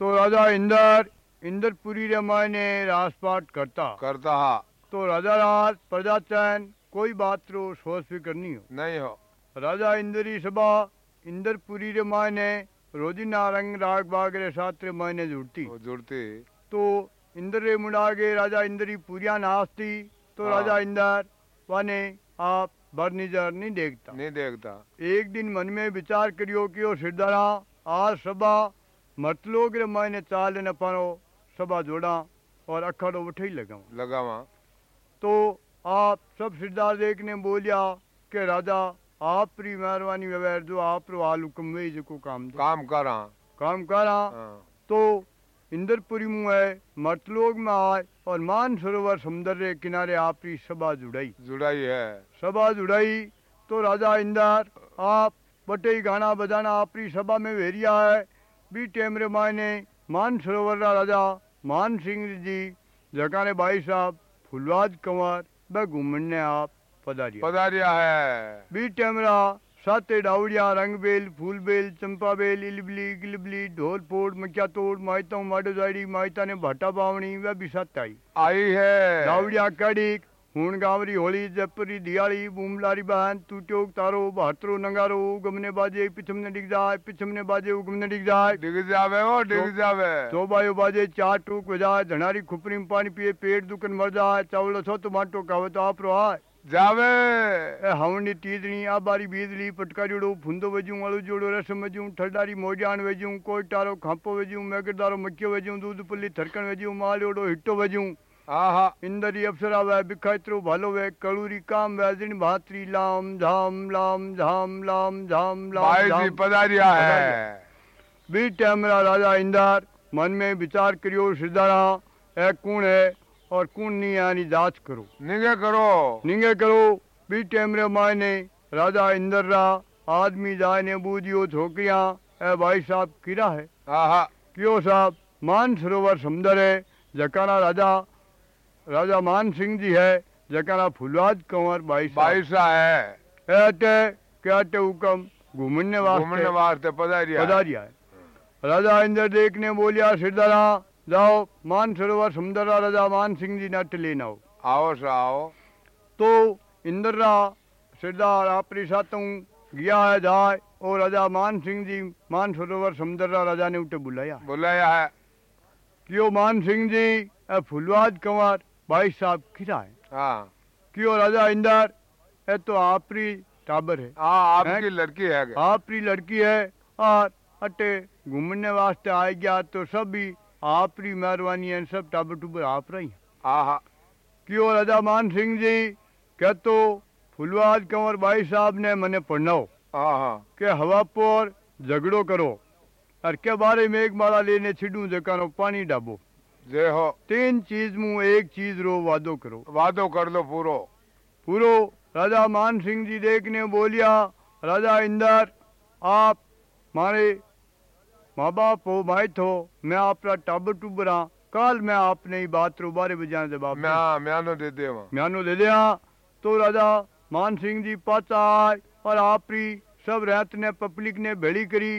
तो राजा इंदर इंदरपुरी रे मायने राजपाट करता। करता हा। तो राजा राज प्रजा चैन कोई बात रो सोच फ़िक्र नहीं हो। नहीं हो। राजा इंदरी सभा इंदरपुरी रे मायने रोजिना रंग राग बाग रे साथ रे मायने जुड़ती। जुड़ती। तो इंद्र रे मुड़ागे राजा इंद्री पूरिया नास्ती तो हाँ। राजा इंदर वाने आप बर निजर नहीं देखता। नहीं देखता। एक दिन मन में विचार करियो कि ओ सिरदारा आज सभा मतलोग रे मायने चाल न पानो सभा जोड़ा और अखाड़ो उठे ही लगाऊँ लगा तो आप सब सिरदार देखने बोलिया के राजा आप री मेहरबानी व्यवहार जो आप रो हाल हुक्म वे जो काम दे। काम कर। काम करा? हाँ। तो इंद्रपुरी मुँह है मतलोग में आए और मान सरोवर समुद्र के किनारे आपकी सभा जुड़ाई। जुड़ाई है। सभा जुड़ाई तो राजा इंदर आप बटे गाना बजाना आपकी सभा में वेरिया है बी टेम रे मायने मान सरोवर राजा मान सिंह जी जकाने भाई साहब फुलवाद कंवर ब घूमने आप पधारिया। पधारिया है। बी टेमरा साते डावड़िया रंगबेल फूलबेल चंपाबेल इलबली गिलबली ढोल फोड़ मक्या तोड़ मायता माडो जाड़ी मायता ने भाटा बावणी वह भी साथ आई। आई है। डावड़िया कड़ीक हुण गावरी होली जपरी दियाली बूमलारी बहन टूट्योक तारो बहत्रो नंगारो गमने बाजे पिछमने डिग जाए पिछमने बाजे उगमने डिग जाए डिग जावे वो डिग जावे तो बायो बाजे चार टूक बजाए धनारी खुपरी में पानी पिए पेट दुकन मर जाए चावल छो तो माटो कावे तो आप रो आए जावे हवनी तीजणी आबारी बीजली पटकारीड़ो फुंदो वजूं अळू जोड़ो रसम वजूं ठरदारी मोजान वजूं कोटारो खांपो वजूं मेगरदारो मक्यो वजूं दूध पुल्ली थरकण वजूं मालियोड़ो हिट्टो वजूं हाँ हाँ इंदरी अप्सरा वे बिखायत्रो भालो वे कड़ूरी काम वे जिन भात्री लाम झाम लाम झाम लाम झाम लाम झाम। पधारिया है। राजा इंदर मन में विचार करियो सिरदारा ए कौन है और कौन नहीं यानी जाँच करो। निगे करो। निंगे करो बी टेमरे मायने राजा इंदर रा आदमी जाए ने बूझियो छोकरिया ए भाई साहब किरा है? हाँ हाँ कियो साहब मान सरोवर समुंदर है जकाना राजा राजा मान सिंह जी है जकाना फुलवाद कंवर साहब बाईसा है। ए अटे के अटे हुकम? घूमने घूमने वास्ते वास्ते पधारिया पधारिया है। राजा इंदर देखने बोलिया सिरदारा जाओ मान सरोवर समुंदर रा राजा मान सिंह जी नट लेना हो आओ सा आओ। तो इंद्रा सिरदार आपरी सातों गया है जाए और राजा मान सिंह जी मान सरोवर समुद्रा राजा ने उठे बुलाया बुलाया है। क्यों मान सिंह जी? ए फुलवाद कंवर भाई साहब खिरा हाँ। क्यों राजा इंदर? ये तो आपरी टाबर है। हाँ आपकी लड़की है आपरी लड़की है और अटे घूमने वास्ते आ गया तो सब भी आपरी मेहरबानी है सब टाबर टूबर आप रही है। हाँ, हाँ। क्यों राजा मान सिंह जी कह तो फुलवाज कंवर भाई साहब ने मने पढ़नाओ? हो के हवा पर झगड़ो करो और के बारे में एक माला लेने छिडू जकानो पानी डाबो? जय तीन चीज़ मुँह एक चीज़ रो वादो करो। वादो कर लो पूरो। पूरो राजा मान सिंह जी देखने बोलिया राजा इंदर आप मारे माँ बाप हो भाई थो मैं आपका टाबर टूबरा काल मैं आपने ही बात रो बारे बजाने जवाब मैं म्यानो दे दे म्यानो दे दिया तो राजा मान सिंह जी पाचा आए और आपरी सब रात ने पब्लिक ने भेड़ी करी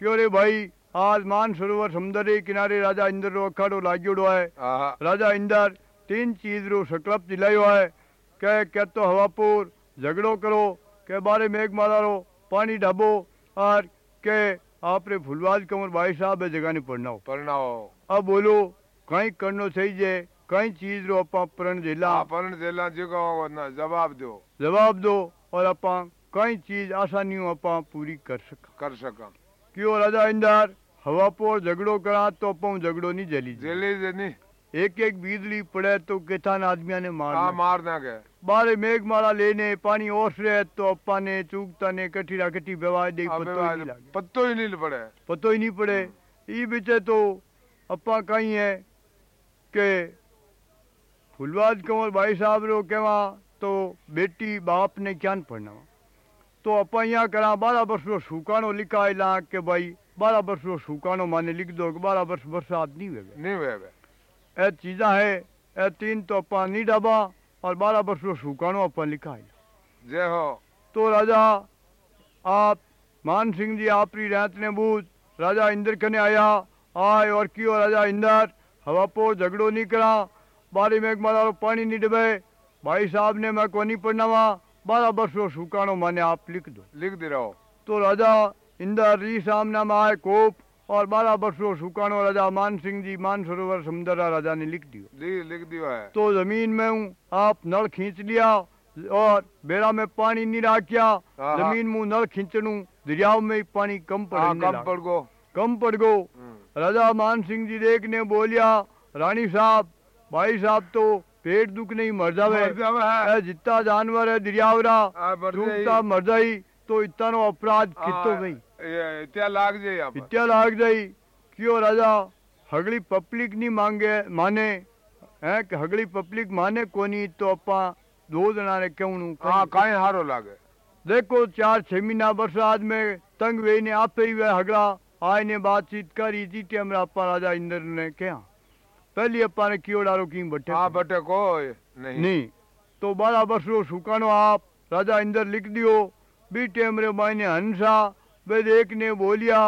क्यों रे भाई आज मान सरोवर समुद्र के किनारे राजा इंद्र रो अखाड़ो लाग्योड़ो है राजा इंदर तीन चीज़ रो सकलप दिलायो है के क्या तो हवापुर झगड़ो करो के बारे मेघ मारा पानी ढाबो और के आपरे फुलवाज कंवर भाई साहब है जगह नहीं पढ़ना परिणाओ। अब बोलो कहीं करनो सही जे कहीं चीज़ रो अपा प्रण जेला। अपन जेला जी जवाब दो। जवाब दो और अपा कई चीज़ आसानियों अपा पूरी कर सका। कर सका। क्यों राजा इंदर? हवा पर झगड़ो करा तो अपा झगड़ो नहीं जली जेली जे नहीं एक एक बिजली पड़े तो किसान आदमिया ने मार हाँ दिया। मार ना के बारे मेघ माला लेने पानी ओस रहे तो अपा ने चूकता ने कटीरा कटी बेवाय दे अबे पत्तो ही वाले नहीं लागे पत्तो ही नहीं पड़े पतो ही नहीं पड़े ई बीचे तो अपा कहीं है के फुलवाद कंवर भाई साहब पढ़ना बारह वर्ष सूकानो है वर्ष रो सूकानो माने लिख दो बारह वर्ष बरसात नहीं हुए नहीं हुए बे ए चीजा है ए तीन तो अपा नहीं डाबा और बारह वर्ष रो सूकानो अपा लिखा है जय हो। तो राजा आप मान सिंह जी आपरी रात ने बूझ राजा इंद्र कने आया आए और क्यों राजा इंदर हवा पो झगड़ो नहीं करा बारी में एक मारा पानी नहीं डबे भाई साहब ने मैं को नहीं पढ़नावा बारह बरसों सुकानो माने आप लिख दो। लिख दे रहो। तो राजा इंदर री सामना में आए कोप और बारह बरसों सुकानो राजा मान सिंह जी मान सरोवर समंदरा राजा ने लिख दियो। लिख लिख दियो है। तो ज़मीन में हूँ आप नल खींच लिया और बेड़ा में पानी नहीं राख्या। हाँ, हाँ। ज़मीन में नल खींचनू दरियाव में पानी कम पड़ पड़ने कम पड़ गो। कम पड़ गो। हम्म, राजा मान सिंह जी देख ने बोलिया रानी साहब भाई साहब तो पेट दुख नहीं मर जावे। है। जितना जानवर है दरियावरा। मर जाई। तो इतना अपराध कितो हाँ, लाग जाई क्यों राजा हगली पब्लिक नहीं मांगे माने है कि हगली पब्लिक माने कोनी तो अपा दो जना ने क्यों नु हाँ काई हारो लागे देखो चार छह महीना बरसात में तंग वे ने आपे ही वे हगड़ा आय ने बातचीत करी जीते हमरा अपा राजा इंद्र ने क्या पहली अपा ने कियो डारो की बटे हाँ बटे को नहीं नहीं तो बारह बरसों सुकानो आप राजा इंद्र लिख दियो बी टेम रे मायने हंसा वे एक ने बोलिया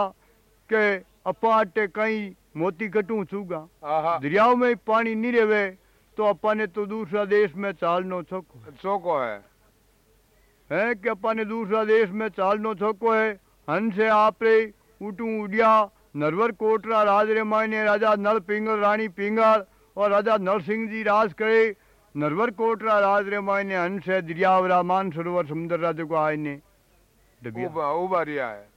के अपा अटे कहीं मोती कटू हाँ दरियाओं में पानी नहीं रेवे तो अपा ने तो दूसरा देश में चालनो छको चौको है। है कि अपा ने दूसरा देश में चालनो छको है? हंसे आपरे उठू उड़िया नरवर कोटरा राज रे मायने राजा नल पिंगल रानी पिंगल और राजा नल सिंह जी राज करे। नरवर कोटरा राज रे मायने हंसे दरियावरा मान सरोवर समुद्र राज को आय ने उबारिया है।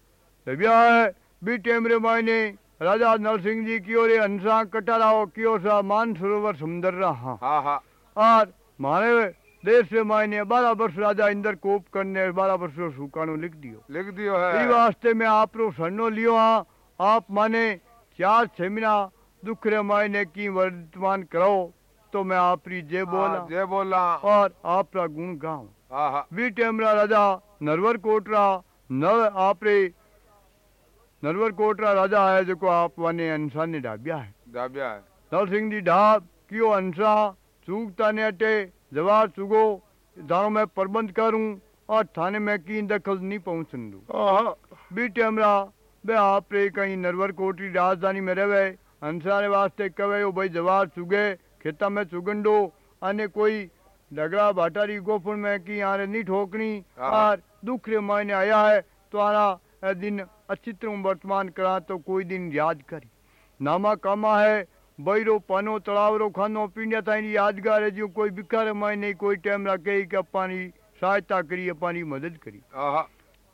है बी मायने राजा नरसिंह जी की ओर हंसा कटाराओ कियो सा मान सरोवर सुंदर रहा। हाँ हाँ। और मारे देश से मायने बारह वर्ष राजा इंदर कोप करने बारह वर्ष सुकानो लिख दियो। लिख दियो ई है वास्ते में आप रो सन्नो लियो हाँ। आप माने चार छह महीना दुख रे मायने की वर्तमान करो तो मैं आप री जे बोला। हाँ, जे बोला। और आप रा गुण गाऊं। वी टेमरा राजा नरवर कोटरा नर आप रे नरवर कोटरा राजा है जो आप वाने अंसा ने डाबिया है। दाबिया है। नल सिंह जी ढाब कियो अंसा चूकता ने अटे जवाब चुगो दानो मैं प्रबंध करूँ और थाने में की दखल नहीं पहुंचन दू हाँ बीटे बे आप रे कहीं नरवर कोटरी राजधानी में रहे हंसा रे वास्ते कवे ओ भाई जवाब चुगे खेता में चुगंडो अने कोई डगरा भाटारी गोफुण में की आरे नहीं ठोकनी। हाँ। और दुख रे मायने आया है तो आना दिन अच्छी तरह वर्तमान करा तो कोई दिन याद करी। नामा कामा है बईरो पानो तड़ावरो खानो पींडिया ताई यादगार है जो कोई बिखारे मायने कोई टाइम रखे कि अपानी सहायता करी अपानी मदद करी।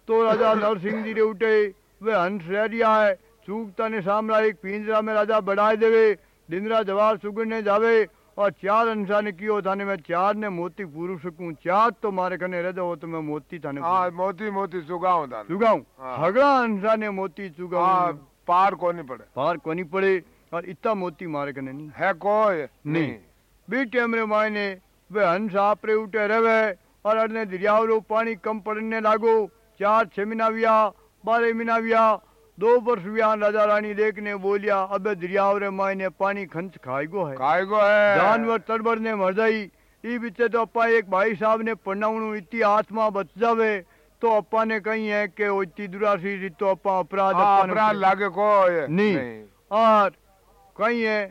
तो राजा नरसिंह जी रे उठे वे हंस रह है चूकता ने सामरा एक पिंजरा में राजा बढ़ाए देवे दिनरा जवार सुगड़ने जावे और चार हंसा ने कियो थाने में चार ने मोती पूरू सकूँ। चार तो मारे कने रह जाओ तो मैं मोती थाने हाँ मोती मोती चुगाऊ था चुगाऊं हाँ। हगड़ा हंसा ने मोती हाँ चुगाऊं पार को नहीं पड़े। पार कोनी पड़े और इतना मोती मारे कने नहीं। है कोई? नहीं। बी टाइम मायने वे हंस आपरे उठे रहे और अड़ने दरियावरो पानी कम पड़ने लागो। चार छह महीना विया बारह महीना विया दो वर्ष विया राजा रानी देख ने बोलिया अबे दरियावरे मायने पानी खंच खाएगो है। को है। जानवर तड़बड़ ने मर जाई ई बीचे तो अपा एक भाई साहब ने पढ़नावणु इतनी आत्मा बच जावे तो अपा ने कही है कि वो इतनी दुरासी रीत तो अपा अपराध हाँ, अपा ने अपराध लागे कोई। नहीं। और कही है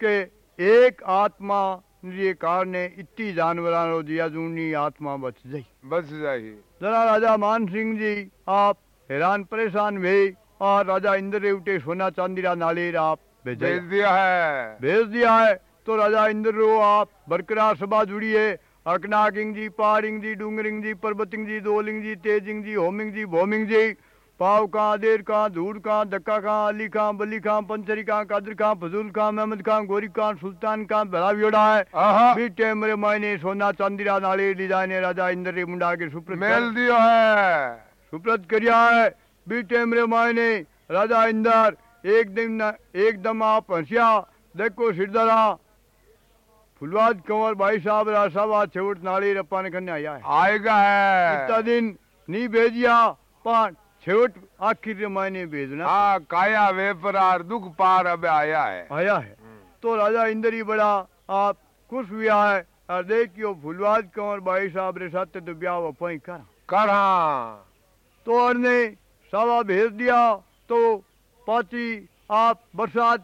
कि एक आत्मा ये कार ने इतनी जानवरानो दिया जूनी आत्मा बच जाई। बच जाही जरा राजा मान सिंह जी आप हैरान परेशान हुए और राजा इंद्र उठे सोना चांदीरा नालेर आप भेज दिया। है। भेज दिया है। तो राजा इंद्र रो आप बरकरार सभा जुड़ी है। अकनागिंग जी पारिंग जी डूंगरिंग जी पर्वतिंग जी दोलिंग जी तेजिंग जी होमिंग जी भोमिंग जी पाव का देर का धूड़ का धक्का का अली खां बली खां पंचरी खां कादर खां फजूल खां महमद खां गोरी खां सुल्तान खां भला वियोड़ा है। आहा, बी टेम रे मायने सोना चांदीरा नाले डिजाइने राजा इंद्र मुंडा के सुप्रत मेल दियो है। सुप्रत करिया है। बी टेम रे मायने राजा इंदर एक दिन न- एकदम आप हंसिया देखो सिरदरा। फुलवाद कंवर भाई साहब रासावा छेवट नाली रप्पाने करने आया है। आएगा इतना दिन नहीं भेजिया पर छेवट आखिर मायने भेजना। हाँ काया वे परार दुख पार अब आया है। आया है। तो राजा इंदर ही बड़ा आप खुश हुआ है और देखियो फुलवाद कंवर भाई साहब रे साथ तो ब्याह वफाई करा। कर। हाँ तो अरने सावा भेज दिया तो पाची आप बरसात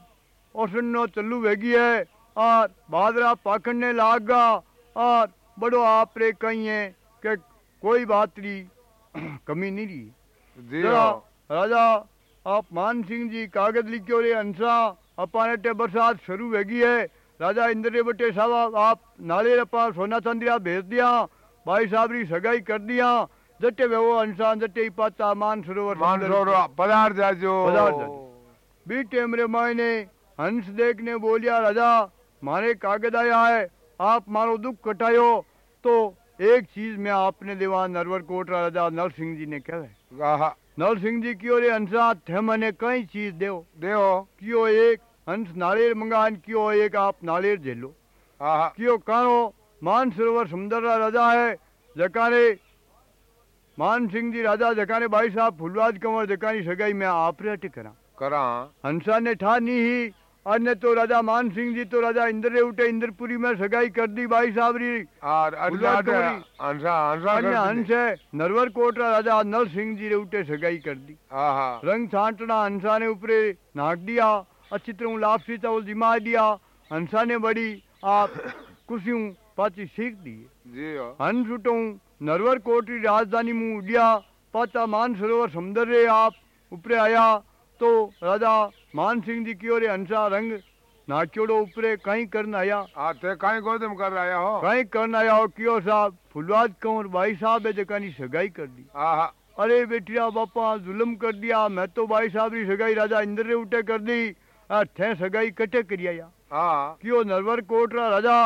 औसन नो चलू वेगी है और बादरा पाखड़ने लाग और बड़ो आप रे कही है कि कोई बात री कमी नहीं रही हो। राजा आप मान सिंह जी कागज़ लिखो रे हंसा अपाने टे बरसात शुरू वेगी है। राजा इंद्र बटे साहब आप नाले अपा सोना चंदिया भेज दिया भाई साहब री सगाई कर दिया वो हंसा जटे ही पाता मान पधार जाजो पधार जाजो। बी टेम मायने हंस देखने बोलिया राजा मारे कागज़ आया है आप मारो दुख कटायो। तो एक चीज़ में आपने देवा नरवर कोट राजा नर सिंह जी ने कहे। आहा। नर सिंह जी कियो रे हंसा थे मने कई चीज़ देव देहो कियो एक हंस नालेर मंगान कियो एक आप नालेर झेलो। आहा। कियो कानो मान सरोवर सुंदर राजा है जकाने मान सिंह जी राजा भाई साहब फुलवाज कंवर जकानी सगाई में आप रे करा। करा। हंसा ने ठा नी ही अन्य तो राजा मान सिंह जी तो राजा इंद्र उठे इंद्रपुरी में सगाई कर दी भाई साहब री। और। हंसा हंसा अन्य कर हंस है नरवर कोटरा राजा नर सिंह जी रे उठे सगाई कर दी। आहा। रंग छांटना हंसा ने ऊपरे नाक दिया अच्छी तरह लापसी चावल जिमा दिया। हंसा ने बड़ी आप कुसियों पाची सीख दी जी हंस उठूं नरवर कोटरी राजधानी मुँह उड़िया पाचा मान सरोवर समुद्र रे आप ऊपरे आया तो राजा मान सिंह जी की ओर हंसा रंग नाच्योड़ो ऊपरे कहीं करन आया। आ ते काई गोदम कर रहा हो? कहीं करन आया हो कियो साहब? फुलवाद कंवर भाई साहब है जकानी सगाई कर दी। आहा। अरे बेटिया बापा जुल्म कर दिया मैं तो भाई साहब री सगाई राजा इंद्र रे उठे कर दी थे सगाई कटे करिया हाँ कियो नरवर कोटरा राजा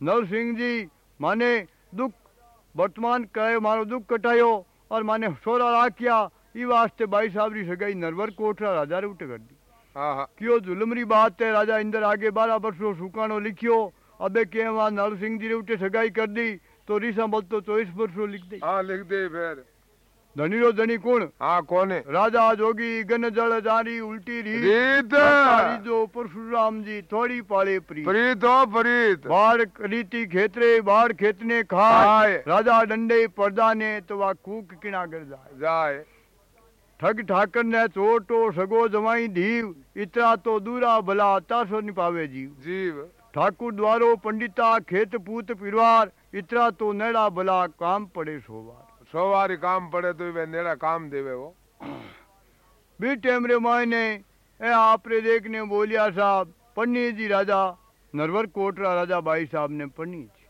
नर सिंह जी माने दुख वर्तमान कहे मारो दुख कटायो और माने सोरा राखिया ई वास्ते भाई साहब री सगाई नरवर कोठरा राजा रे उठे कर दी। क्यों कियो जुलमरी बात है राजा इंदर आगे बारह वर्षो सुकानो लिखियो अबे के नर सिंह जी रे उठे सगाई कर दी तो रीसा बोल तो चौबीस वर्षो लिख दे। हाँ लिख दे फिर। धनी रो धनी कौन? हाँ कोने राजा जोगी गन जल जारी उल्टी री। रीत जो परशुराम जी थोड़ी पाले प्री प्रीत हो प्रीत! बाढ़ रीति खेतरे बाढ़ खेतने खाए। राजा डंडे पर्दा ने तो वा कूक किना कर जाए। जाए। ठग ठाकर ने चोटो सगो जमाई धीव। इतरा तो दूरा भला तासो निपावे जीव। जीव। ठाकुर द्वारो पंडिता खेत पूत पिरवार। इतरा तो नेड़ा भला काम पड़े सोवार। सोवारी काम पड़े तो वे नेड़ा काम देवे वो। भी टेम रे मायने ए आपरे देखने बोलिया साहब पन्नी जी राजा नरवर कोटरा राजा भाई साहब ने पन्नी जी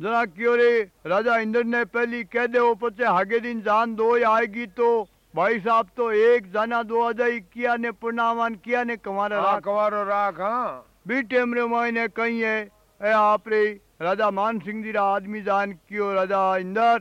जरा क्यों रे राजा इंद्र ने पहली कह दे वो पचे हागे दिन जान दो आएगी तो भाई साहब तो एक जाना दो हज़ार किया ने पूर्णावान किया ने कमारा हाँ राख। कवारो राख हाँ। भी टेम रे मायने कही है ए आप रे राजा मान सिंह जी रा आदमी जान कियो राजा इंदर?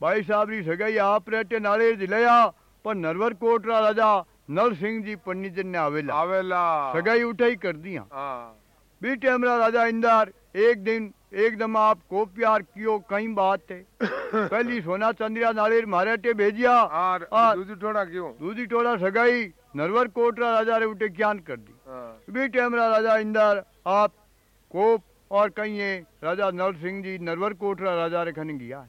भाई साहब री सगाई आप रेटे नाले दिलया पर नरवर राजा नर सिंह जी पंडितन ने आवेला। आवेला। सगाई उठाई कर दिया। हाँ। बी टेमरा राजा इंदर एक दिन एकदम आप को प्यार कियो कई बात है पहली सोना चंद्रिया नालेर मारे टे भेजिया। और हाँ। दूधी थोड़ा क्यों? दूधी टोला सगाई नरवर कोटरा राजा रे उठे ज्ञान कर दी। हाँ। बी टेमरा राजा इंदर आप कोप और कहिए राजा नर सिंह जी नरवर कोटरा राजा रे खन गया।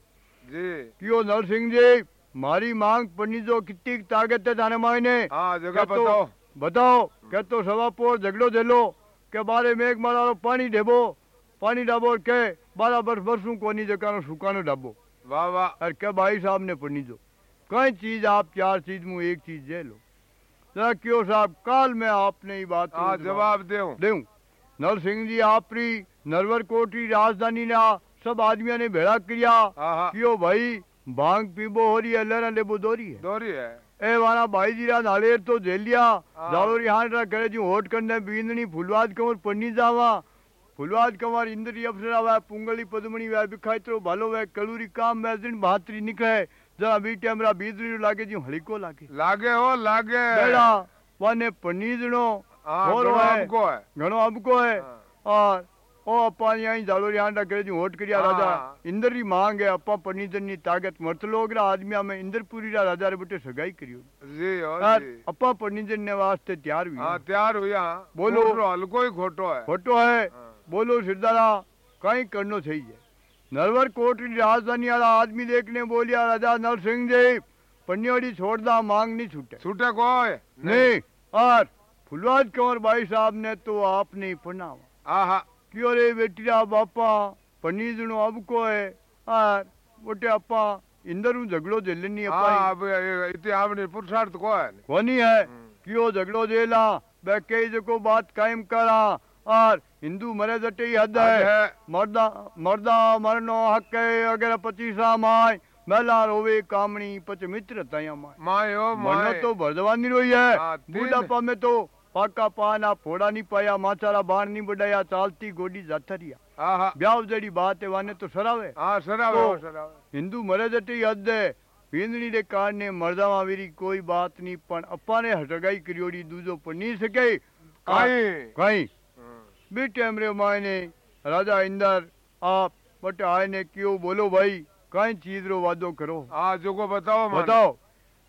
जी। कियो सिंह जी मारी मांग पन्नी जो कितनी ताकत है थाने हाँ जगह तो- बताओ। बताओ क्या तो सवा पोर झगड़ो झेलो के बारे मेघ मारो पानी ढेबो पानी डाबो के बारह बरस बरसू कोनी जकानो सुकानो डाबो वाह वाह। और क्या भाई साहब ने पढ़नी दो कई चीज़ आप चार चीज़ मुँह एक चीज़ दे लो। क्यों साहब काल में आपने ये बात हाँ जवाब देऊं। सिंह जी आपरी नरवर कोटरी राजधानी ना सब आदमियों ने भेड़ा किया हाँ हाँ। भाई भाँग पीबो हो रही है लहरा लेबो दो रही है। दोरी है। ए वाला भाई जी रा नालेर तो झेल लिया। हाँ। जालो रिहान रा करे जी होट करने बींदनी फुलवाद कंवर पन्नी जावा। फुलवाद कंवर इंद्री अप्सरा वे पुंगली पद्मणी वे बिखायत्रो भालो वे कलूरी काम वे दिन भातरी निकले। जरा बी टेमरा बीदरी लागे जी हलिको लागे। लागे हो लागे। बेड़ा वाने पन्नी जणो। और है। हमको है। घणो हमको है। हाँ। और ओ अपा यहीं जालो रिहान रा करे होट करिया। राजा इंद्र री मांग है अपा पन्नी जनी ताकत मर्त लोग रा आदमिया में इंद्रपुरी रा राजा रे बटे सगाई करियो जी यार, जी अपा ने वास्ते तैयार हुई हाँ तैयार हुआ बोलो। ही है है हाँ। सिरदारा कहीं करनो सही है नरवर कोट की राजधानी वाला आदमी देखने बोलिया राजा नर सिंह जी पन्नियोड़ी छोड़ दा मांग नहीं छूटे छूटे कोई नहीं और फुलवाद कंवर भाई साहब ने तो आपने ही आहा क्यों रे बेटिया बापा? पनीजणो अब को है। और बोटे अपा इंदरू झगड़ो झेलनी हाँ अपा अब ये- इतने आपने पुरुषार्थ को है कोनी है? हम्म। क्यों झगड़ो झेला? बे कई जको बात कायम करा। और हिंदू मरे जटे ही हद है। है। मर्दा मर्दा मरनो हक है। अगर पचीसा माय मेला रोवे कामणी पच मित्र तया माय। ओ मरनो तो भरदवानी रोई है। हाँ, बूढ़ापा में तो ਪਾਕਾ ਪਾਣਾ ਫੋੜਾ ਨਹੀਂ ਪਾਇਆ ਮਾਚਾਰਾ ਬਾਣ ਨਹੀਂ ਬੜਾਇਆ ਚਾਲਤੀ ਗੋਡੀ ਜਾਥਰੀਆ ਆਹਾ ਵਿਆਹ ਜਿਹੜੀ ਬਾਤ ਹੈ ਵਾਨੇ ਤੋ ਸਰਾਵੇ ਹਾਂ ਸਰਾਵੇ ਸਰਾਵੇ ਹਿੰਦੂ ਮਰੇ ਜਟੀ ਹੱਦ ਹੈ વીંદણી ને કારણે મરદામાં વેરી કોઈ વાત નહીં પણ અપાને હટગાઈ કર્યોડી દૂજો પણ નહીં શકે કાંઈ કાંઈ બી ટેમ રે માયને રાજા ઇન્દર આપ બટ આયને કયો બોલો ભાઈ કાંઈ ચીજ રો વાદો કરો હા જોકો બતાવો બતાવો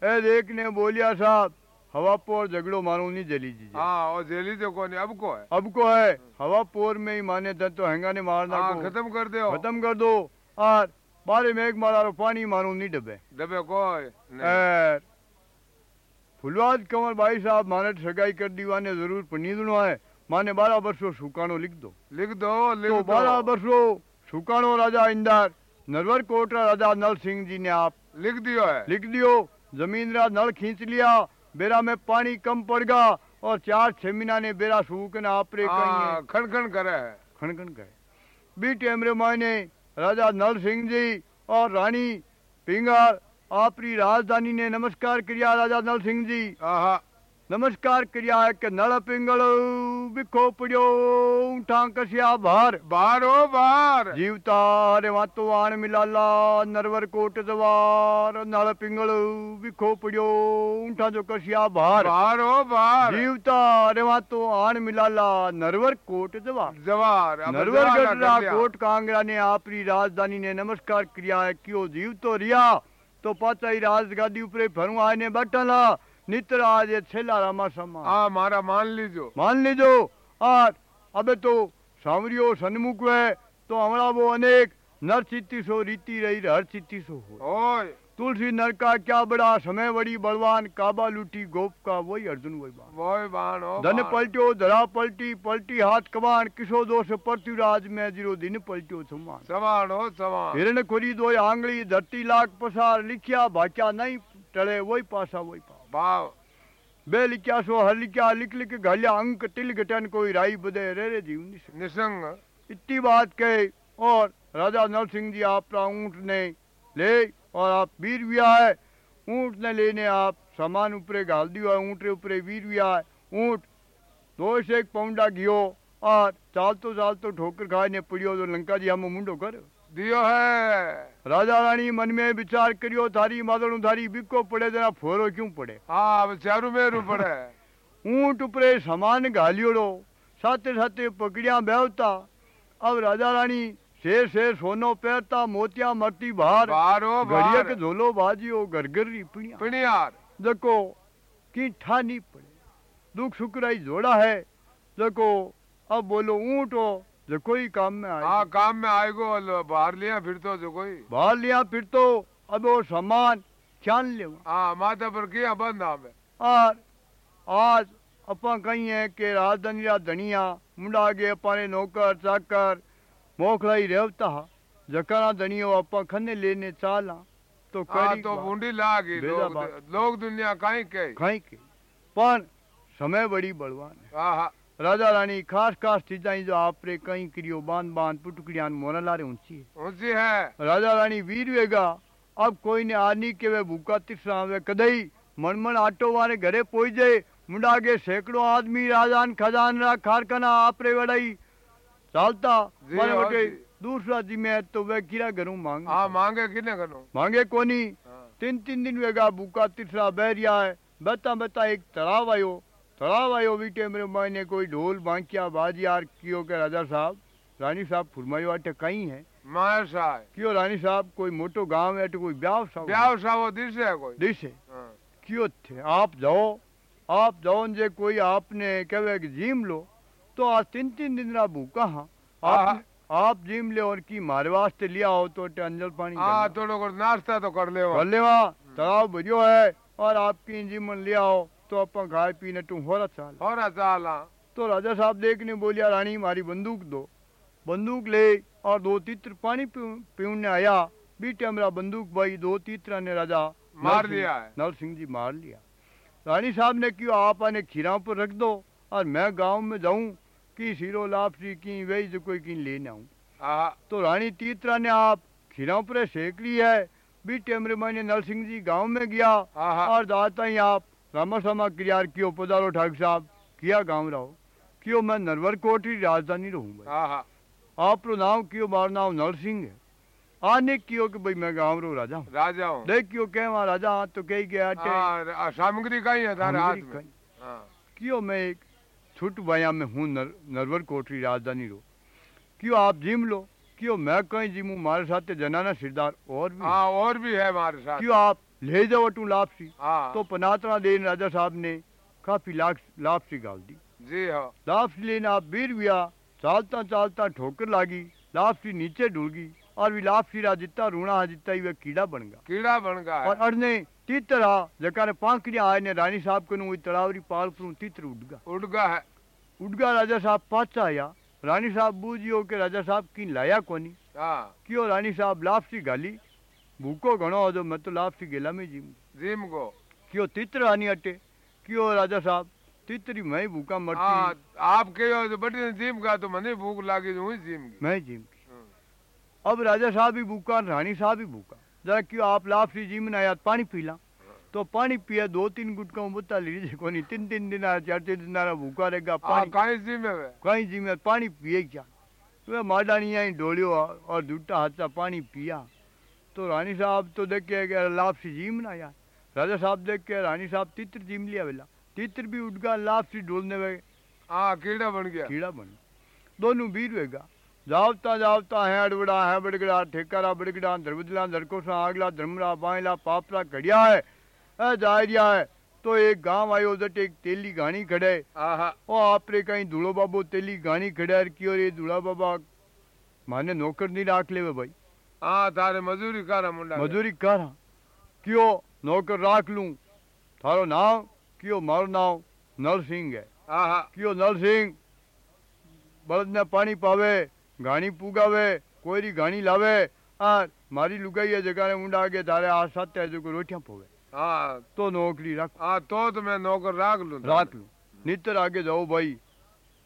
એ દેખને બોલ્યા સાહેબ ने हवा पोर झगड़ो मारू नहीं जली जी हाँ और जेली जो को नहीं अब को है? अब को है। हवा पोर में ही माने था तो हैंगा ने मारना हाँ खत्म कर दो खत्म कर दो। और बारे मेघ मारा रो पानी मारू नहीं डबे। दबे को। फुलवाद कंवर भाई साहब माने सगाई कर दीवाने ज़रूर पनीदनो है माने बारह वर्षो सुकानो लिख दो। लिख दो लिख तो बारह वर्षो सुकानो राजा इंदर नरवर कोटरा राजा नल सिंह जी ने आप। लिख दियो है। लिख दियो। ज़मीन रा नल खींच लिया बेरा में पानी कम पड़ गया और चार छह महीना ने बेरा सूखना आपरे खनखन कहीं खन खन करे है। खनखन करे। बी टेमरे मायने राजा नल सिंह जी और रानी पिंगार आपरी राजधानी ने नमस्कार किया राजा नल सिंह जी। आहा नमस्कार है कि नल पिंगल बिखो पड़ियो ऊठा कसिया भार बाहर हो बाहर जीवता रे वातो आण मिलाला नरवर कोट जवार। नल पिंगल बिखो पड़ियो ऊठा जो कसिया भार। बाहर हो बाहर जीवता रे वातो आण मिलाला नरवर कोट जवार। जवार। नरवर गढ़रा कोट कांगड़ा ने आपरी राजधानी ने नमस्कार किया क्यों जीव तो रिया? तो पाचा ही राजगादी ऊपरे फरू आए ने बैठला नित्र आज ये छेला रामा समा हाँ मारा मान लीजो। मान लीजो। और अबे तो सांवरियो सन्मुख है तो हमारा वो अनेक नर चित्ती सो रीति रही हर चित्ती सो हो तुलसी नर का क्या बड़ा समय बड़ी बलवान काबा लूटी गोप का वही अर्जुन वही बाण। वोय बाण हो धन। पलट्यो धरा पलटी पलटी हाथ कमान किशो दोष पृथ्वीराज में ज़ीरो दिन पलट्यो समान समान हो समान। हिरण खोरी दो आंगली धरती लाख पसार लिखिया भाक्या नहीं टले वही पासा वही पा बे लिखिया सो हर लिखिया लिख लिख घालिया अंक तिल घटन कोई राई बदे रे रे जीव निसंग। इतनी बात कहे और राजा नल सिंह जी आपका ऊँट ने ले और आप वीर भी आए। ऊँट ने लेने आप सामान ऊपरे घाल दियो ऊँट रे ऊपरे वीर भी आए। ऊँट दो से एक पौंडा घियो और चालतो चालतो ठोकर खाए ने पड़ियो तो लंका जी हम मुंडो कर। दियो है। राजा रानी मन में विचार करियो थारी मादड़ू थारी बिको पड़े जरा फोरो क्यों पड़े? हाँ चारू मेरू पड़े। ऊँट उपरे सामान घालियोड़ो साथे साथे पकड़िया बेवता अब राजा रानी शेर शेर सोनो पहरता मोतिया मरती बाहर घड़िया के झोलो बाजियो घर घर री पिणिया देखो की ठा नहीं पड़े। दुख सुखराई जोड़ा है। देखो अब बोलो ऊँट हो जो कोई काम में आए हाँ काम में आएगो बाहर लिया फिर तो जो कोई। बाहर लिया फिर तो अब वो सामान छान ले हाँ माथा पर किया बंद नाम है। और आज अपा कही है कि राजधानी रा धनिया मुंडा आगे अपाने नौकर चाकर मोखलाई रेवता जकारा धनियो अपा खने लेने चाला तो हाँ करी तो बूंदी लागी लोग लोग दुनिया कहीं। के खाई के पर समय बड़ी बलवान है। हाँ हाँ। राजा रानी खास खास चीजाई जो आपरे कहीं करियो बाँध बाँध पुटुकड़ियान मोरा लारे ऊँची है। है। राजा रानी वीर वेगा अब कोई ने आनी के वे भूखा तिसरा आवे कदई मन मन आटो वारे घरे पहुँचे मुंडा आगे सैकड़ों आदमी राजान खजान रा कारखाना आपरे वड़ाई। चालता वटे दूसरा जी में तो वे किरा घरों मांग। हाँ मांगे किने करो मांगे कोनी। हाँ। तीन तीन दिन वेगा भूखा तिसरा बहरिया है। बता बता एक तालाब आयो। तालाब आयो बीटे मेरे मायने कोई ढोल बांकिया बाजियार कियो के राजा साहब। रानी साहब फुरमायो अटे कहीं है। माया सा है क्यों रानी साहब कोई मोटो गाँव है तो कोई ब्याह साहब? ब्याह सा वो दिस है कोई? दिसे हाँ। क्यों थे? आप जाओ। आप जाओ जे कोई आपने कहे कि जीम लो तो आज तीन तीन दिन रा भूखा हाँ। आप आप जीम ले और की मारे वास्ते लिया हो तो अंजल पानी हाँ। थोड़ो नाश्ता तो कर ले कर ले वहाँ तालाब भरियो है और आपकी जीमन लिया आओ तो अपन खाए पीने तू हो रहा चाल और चाल हाँ तो राजा साहब देखने बोलिया रानी मारी बंदूक दो। बंदूक ले और दो तीत्र पानी पीने आया। बीटे मेरा बंदूक भाई दो तीतरा ने राजा मार लिया है। नर सिंह जी मार लिया। रानी साहब ने क्यों आप आने खीराओं पर रख दो और मैं गाँव में जाऊँ कि सीरो लापसी की वही जो कोई की लेने आऊँ। तो रानी तीतरा ने आप खीराओं पर सेक ली है। बीटे मेरे मैंने नर सिंह जी गाँव में गया और दाता ही आप रामा सामा क्रियार कियो पधारो ठाकुर साहब किया गाँव रहो? कियो मैं नरवर कोटरी राजधानी रहूँ भाई हाँ हाँ। आप रो नाम कियो मारो नाम नरसिंह है। आने कियो कि भाई मैं गाँव रो राजा हूँ? राजा हूँ। देख कियो कह वहाँ राजा हाथ तो कही गया हाँ, सामग्री का ही है थारे हाथ में। हाँ। क्यों मैं एक छुट बया में हूँ नर, नरवर कोटरी राजधानी रो। क्यों आप जिम लो? क्यों मैं कहीं जिमू? मारे साथ जनाना सिरदार और भी हाँ। और भी है हमारे साथ। क्यों आप ले जाओ तू लापसी हाँ। तो पनातरा देन राजा साहब ने काफ़ी लाख लापसी गाल दी। जी हाँ। लापसी लेने आप बीर गया चालता चालता ठोकर लागी लापसी नीचे डूल गई और भी लापसी रा जितना रूणा है जितना ही वह कीड़ा बन गया। कीड़ा बन गया और अड़ने तीतर आ जकाने पांखड़ियाँ आए ने रानी साहब को नु तड़ावरी पाल पर तीतर उड़ गया। उड़ गया है। उड़ गया राजा साहब पाचा आया। रानी साहब बूझियो के राजा साहब की लाया कोनी। हाँ। क्यों रानी साहब लापसी गाली? भूको घणो हो जो मैं तो लापसी गेला में जीम जिम को क्यों तीतर आनी अटे? क्यों राजा साहब? तीतरी मैं ही भूखा हाँ मरती आप कहो तो बड़ी जिम का तो मने भूख लागी तो जिम की मैं जीम की हम्म। अब राजा साहब भी भूखा रानी साहब भी भूखा। जरा क्यों आप लापसी जीम आया पानी पीला तो पानी पिया दो तीन गुटका बता लीजिए कोनी तीन तीन दिन आया चार तीन दिन आया भूखा रहेगा हाँ पानी। कहीं जिम है वे। कहीं जी में पानी पिए क्या? तो माडानी आई डोलियो और दूटा हाथ पानी पिया। तो रानी साहब तो देख के गया लाभ से जीम ना यार। राजा साहब देख के रानी साहब तीतर जीम लिया वेला। तीतर भी उठ गया लाभ से डोलने में हाँ कीड़ा बन गया। कीड़ा बन दोनों बीर वेगा जावता जावता है अड़बड़ा है बड़गड़ा ठेकारा बड़गड़ा धरबदला धरकोसा आगला धर्मरा बायला पापरा घड़िया है। जा रिया है। तो एक गाँव आयो जट एक तेली गाणी खड़े। ओ आपरे कहीं धूलो बाबू तेली गाणी खड़े की और ये धूला बाबा। माने नौकर नहीं राख ले भाई। हाँ तारे मजदूरी करा मुंडा मजदूरी करा? क्यों नौकर राख लूँ? थारो नाम? क्यों मारो नाम? नल सिंह है हाँ।, हाँ। क्यों नल सिंह बलद ने पानी पावे घाणी पुगावे कोयरी घाणी लावे। आ मारी लुगाई है जगह मुंडा आगे थारे आ साथ है जो रोटियाँ पोवे। हाँ। तो नौकरी रख। हाँ तो, तो मैं नौकर राख लूँ राख लूँ। नितर आगे जाओ भाई।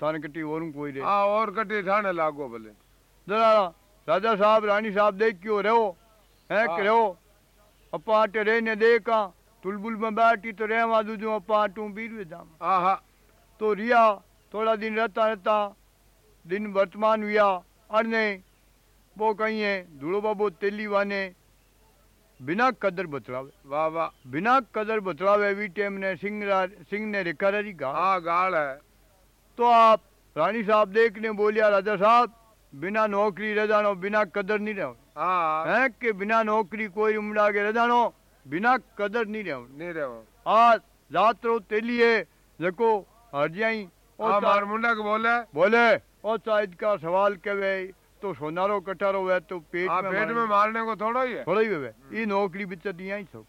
थाने कटी और कोई रे। हाँ और कटी ठाणे लागो भले। जरा राजा साहब रानी साहब देख क्यों रहो है? हाँ। रहो अपा टे ने देखा तुलबुल में बैठी तो रह वादू जो अपा टू बीर विदाम तो रिया थोड़ा दिन रहता रहता दिन वर्तमान हुआ अड़ने वो कहीं है धूलो बाबो तेली वाने बिना कदर बतलावे। वाह वाह। बिना कदर बतलावे भी टेम ने सिंह सिंह ने रिकारा जी हाँ, गाल है। तो आप रानी साहब देख ने बोलिया राजा साहब बिना नौकरी रजानो बिना कदर नहीं रहो। हाँ। है कि बिना नौकरी कोई उमड़ा के रजानो बिना कदर नहीं रहो। नहीं रहो। आज रात रो तेली है देखो हरजाई हाँ मार मुंडा के बोले। बोले और शायद का सवाल कहे तो सोनारो कटारो है तो पेट हाँ में पेट में मारने को थोड़ा ही है। थोड़ा ही वे ये नौकरी बिच दिया ही सो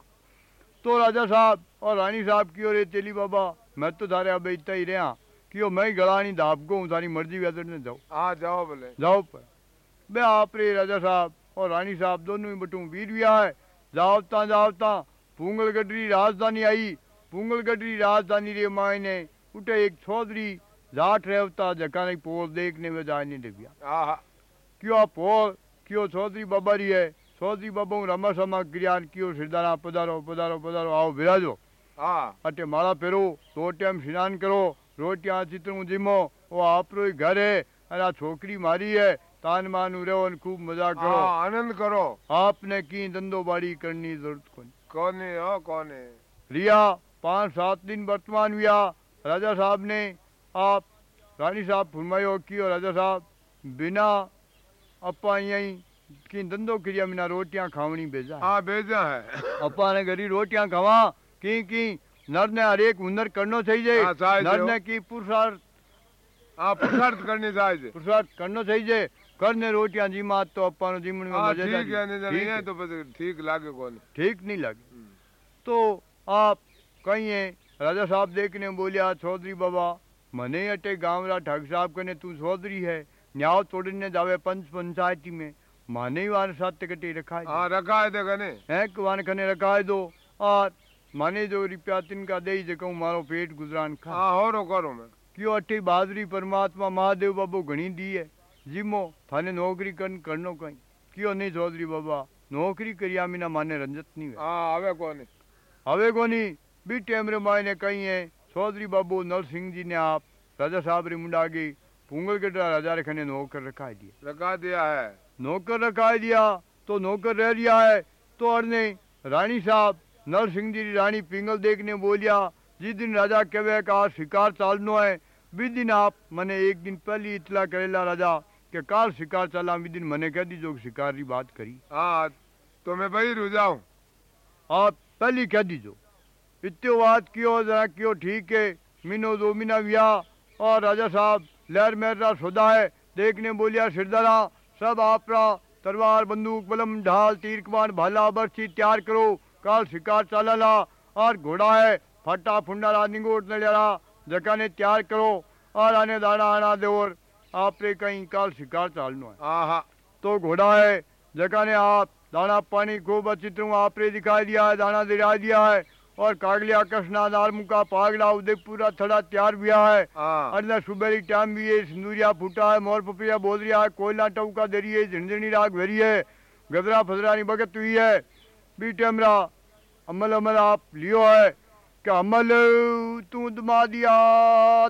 तो राजा साहब और रानी साहब की और ये तेली बाबा मैं तो थारे अब इतना ही रहा। मैं गलानी दाप को हूँ थारी मर्ज़ी वेदर जाओ। हाँ जाओ भले। जाओ पर। बे आप रे राजा साहब और रानी साहब दोनों ही बटू वीर विया है। जावता जावता पूंगल गडरी राजधानी आई। पूंगल गडरी राजधानी रे मायने उठे एक चौधरी जाट रेवता जकाने पोल देखने में जाए नहीं डिबिया। हाँ हाँ क्यों आप पोल क्यों चौधरी बाबा री है। चौधरी बाबा हूँ रमा समा क्रियान क्यों सिरदारा पधारो पधारो पधारो आओ विराजो। हाँ। अटे माला फेरो दो टाइम स्नान करो रोटियाँ चितरू जिमो वो आपरो ही घर है अरे छोकरी मारी है तान मानू रहो और खूब मज़ा करो हाँ आनंद करो आपने की धंधो बाड़ी करनी ज़रूरत कोनी कौन हो कौन है रिया पाँच सात दिन वर्तमान हुआ राजा साहब ने आप रानी साहब फरमायो की और राजा साहब बिना अपा यही की धंधो क्रिया बिना रोटियाँ खावनी भेजा हाँ भेजा है अपा ने घरी रोटियाँ खावा की की नर ने हर एक हुनर करनो चाहिए हाँ, चाहिए नर हो। ने की पुरुषार्थ हाँ पुरुषार्थ करनी चाहिए पुरुषार्थ करनो चाहिए करने रोटियाँ जी मात तो अपा नो जीवन में हाँ मजेदारी। ठीक है नहीं है है। तो बस ठीक लागे कौन। ठीक नहीं लगे। हम्म। तो आप कहिए राजा साहब देखने बोलिया चौधरी बाबा मने अटे गांवरा ठग साहब कने तू चौधरी है। न्याव तोड़ने जावे पंच पंचायती में। माने ही वान साथ कटे रखा है हाँ रखा है कने। हैं वान कने रखा है दो। और माने जो रुपया तिनका दे ही कहूँ मारो पेट गुजरान खा। हाँ हो रो करो मैं। क्यों अठी बाजरी परमात्मा महादेव बाबू घनी दी है? जिमो थाने नौकरी कन करनो कहीं। क्यों नहीं चौधरी बाबा? नौकरी करिया मीना माने रंजत नहीं है। हाँ हवे कोनी। हवे कोनी? भी टेम रे मायने कहीं है। चौधरी बाबू नल सिंह जी ने आप राजा साहब रे मुंडा गई पुंगल के राजा रे ने नौकर रखा दिया। रखा दिया है। नौकर रखा दिया तो नौकर रह दिया है तो और नहीं रानी साहब नरसिंह जी री रानी पिंगल देखने बोलिया जिस दिन राजा कहे का शिकार चालनो है बी दिन आप मने एक दिन पहले इतला करेला राजा के काल शिकार चला बी दिन मने कह दीजो कि शिकार री बात करी। हाँ तो मैं भाई रू जाऊँ आप पहली कह दीजो। इत्यो बात कियो जरा कियो ठीक है मीनो दो मीना विया और राजा साहब लहर मेहरा सौदा है देखने बोलिया सिरदारा सब आपरा तलवार बंदूक बलम ढाल तीर कमान भाला बर्ची तैयार करो काल शिकार चालाला और घोड़ा है फटा फुंडा फुंडारा निगोट नड़ियारा जका ने तैयार करो और आने दाना आना देवर आपरे कहीं काल शिकार चालनो है। हाँ हाँ तो घोड़ा है जगह ने आप दाना पानी खूब अच्छी तरह आपने दिखाई दिया है दाना दिला दिया है और कागलिया कसना नार मुका पागला उदयपुरा थड़ा तैयार भी है। हाँ सुबेरी टाइम भी है सिंदूरिया फूटा है मोर पपिया बोल रिया है कोयला टौका दे रही है झिंझणी राग भेरी है गदरा फजरा नी बगत हुई है बी टेमरा अमल अमल आप लियो है कि अमल तू दमा दिया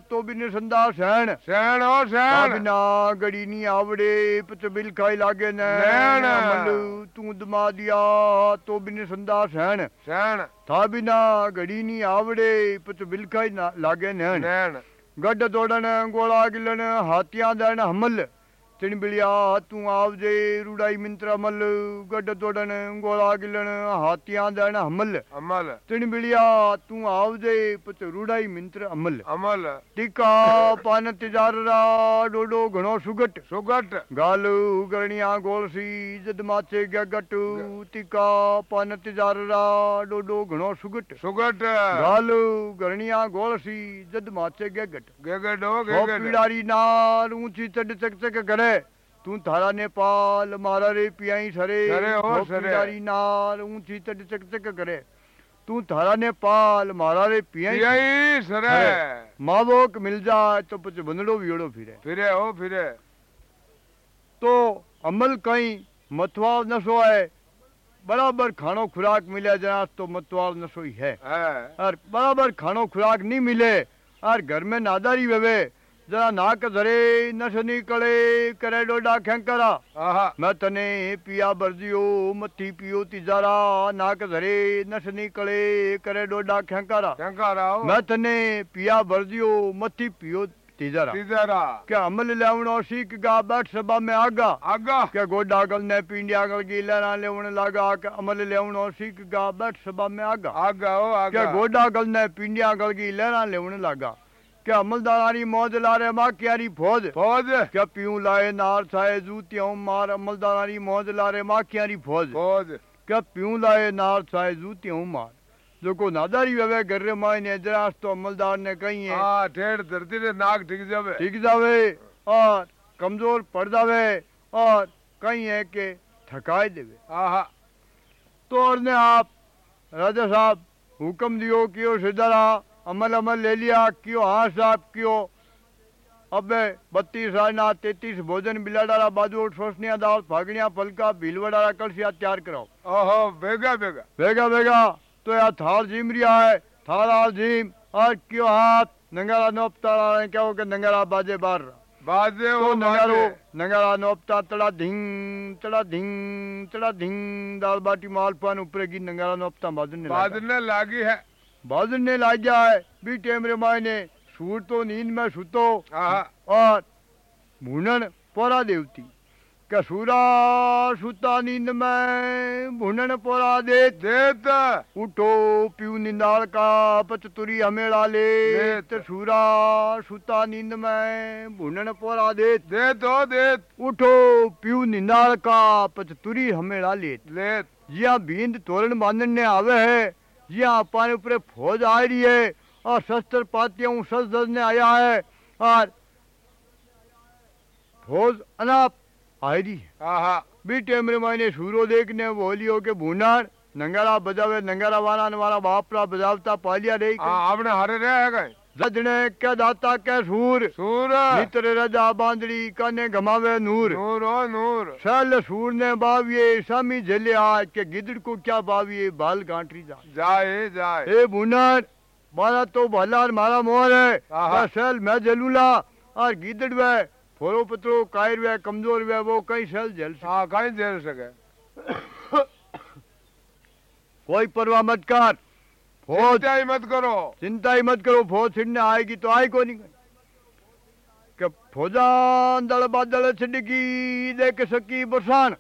तो भी निसंदा सहन सैन हो सैन बिना गड़ी नी आवड़े पच बिल खाई लागे ने नैण। अमल तू दमा दिया तो बिन संदा सहन सैन था बिना गड़ी नी आवड़े पच बिल खाई ना लागे नैन नैन गड्ड तोड़न गोला गिलन हाथियाँ देन हमल तिण बिलिया तू आवजे रुड़ाई मिंत्रा मल गड तोड़न गोला गिलन हाथियाँ दन हमल अमल तिण बिलिया तू आवजे पुत रुड़ाई मिंत्र अमल अमल टीका पान तिजारा डोडो घणो सुगट सुगट गाल गरणिया गोलसी जद माचे गगट टीका पान तिजारा डोडो घणो सुगट सुगट गाल गरणिया गोलसी जद माचे गगट गगट ओ गगट पीड़ारी नार ऊँची चड चक चक करे ਤੂੰ ਧਾਰਾ ਨੇਪਾਲ ਮਾਰਾ ਰੇ ਪਿਆਈ ਸਰੇ ਸਰੇ ਹੋ ਸਰੇ ਜਾਰੀ ਨਾਲ ਉਂਚੀ ਤੜ ਚਕ ਚਕ ਕਰੇ ਤੂੰ ਧਾਰਾ ਨੇਪਾਲ ਮਾਰਾ ਰੇ ਪਿਆਈ ਪਿਆਈ ਸਰੇ ਮਾਵੋਕ ਮਿਲ ਜਾ ਤੋ ਪਚ ਬੰਦੜੋ ਵਿੜੋ ਫਿਰੇ ਫਿਰੇ ਹੋ ਫਿਰੇ तो अमल कई मतवाव नशो है बराबर खानो खुराक मिले जनास तो मतवाव नशो ही है और बराबर खानो खुराक नहीं मिले और घर में नादारी वेवे जरा नाक धरे नश निकले करे डोडा खेंकरा आहा मैं तने पिया बरजियो मथी पियो तिजारा नाक धरे नश निकले करे डोडा खेंकरा शंकर आओ मैं तने पिया भरजियो मथी पियो तिजारा तीजरा કે અમલ લેવણો શીખ गा बैठ सभा में आगा आगा કે गोडा गल ने पिंडिया गल की लहरा लेवण लगा के अमल लेवणो सीख गा बैठ सभा में आगा आगा हो के आगा गोडा गल ने पिंडिया गल की लहरा लेवण लगा के अमलदारारी मौज लारे माँ क्यारी फौज? फौज? क्या पीऊ लाए नार छाए जूतियों मार अमलदारारी मौज लारे माँ क्यारी फौज? फौज। के पीऊ लाए नार छाए जूतियों मार? जो को नादारी वेवे घर रे मायने जरास तो अमलदार ने कही है। हाँ ठेठ धरती रे नाक ठीक जावे। टिक जावे और कमज़ोर पड़ जावे और कहीं है के थकाए देवे। आहा। तो और ने आप राजा साहब हुक्म दियो कियो सिद्धारा अमल अमल ले लिया क्यों हाँ साहब क्यों? अबे बत्तीस आना तैतीस भोजन बिलाडारा बाजू सोसनिया दाल फागणिया फलका भीलवडारा कलसिया तैयार कराओ। ओहो बेगा बेगा बेगा बेगा तो यार थाल झीम रिया है थाल आल झीम और क्यों हाथ? नंगारा नोपता क्या हो के नंगारा बाजे बार रहा। बाजे तो हो नगारो बाजे। नगारा नोपता तड़ा धिंग तड़ा धिंग तड़ा धिंग दाल बाटी मालपान ऊपर की नंगारा नोपता बाजन। बाजने लागी है। बाजन लाग गया है बी टेम मायने सूर तो नींद में सुतो। और भूनन पोरा देवती। कसूरा सुता नींद में भूनन पोरा दे। देत। उठो पीऊ निंदाल का पचतुरी हमेड़ा ले। देत। सूरा सुता नींद में भूनन पोरा दे। देत हो देत। उठो पीऊ निंदाल का पचतुरी हमेड़ा ले। लेत। जिया बींद तोरण बांधन ने आवे है जिया अपाने ऊपर फौज आ रही है और शस्त्र पाती हूँ सजने आया है और फौज अनाप आयरी है हाँ। हाँ बी टाइम रे मायने सूरो देखने बोलियो के भूनार नंगारा बजावे नंगारा वाला ने वाला बापरा बजावता पालिया हाँ आपने हरे रह गए। जजने के दाता के सूर। सूर। नित्र रजा बांदड़ी कने घमावे नूर। नूर ओ नूर। सल सूर ने बाविये सामी झले आज के गिदड़ को क्या बाविये बाल गांठरी जा जाए जाए। ए भूनार मारा तो भला मारा मोहर है। आहा। मैं जलूला और गिदड़ वे फोरो पत्रो कायर वे कमज़ोर वे वो कई सेल जल से हाँ कहीं झेल सके। कोई परवाह मत कर। फौज चिंता ही मत करो। चिंता ही मत करो फौज छिड़ने आएगी तो आई को नहीं कि फौजा दल बादल छिड़की देख सकी बरसान।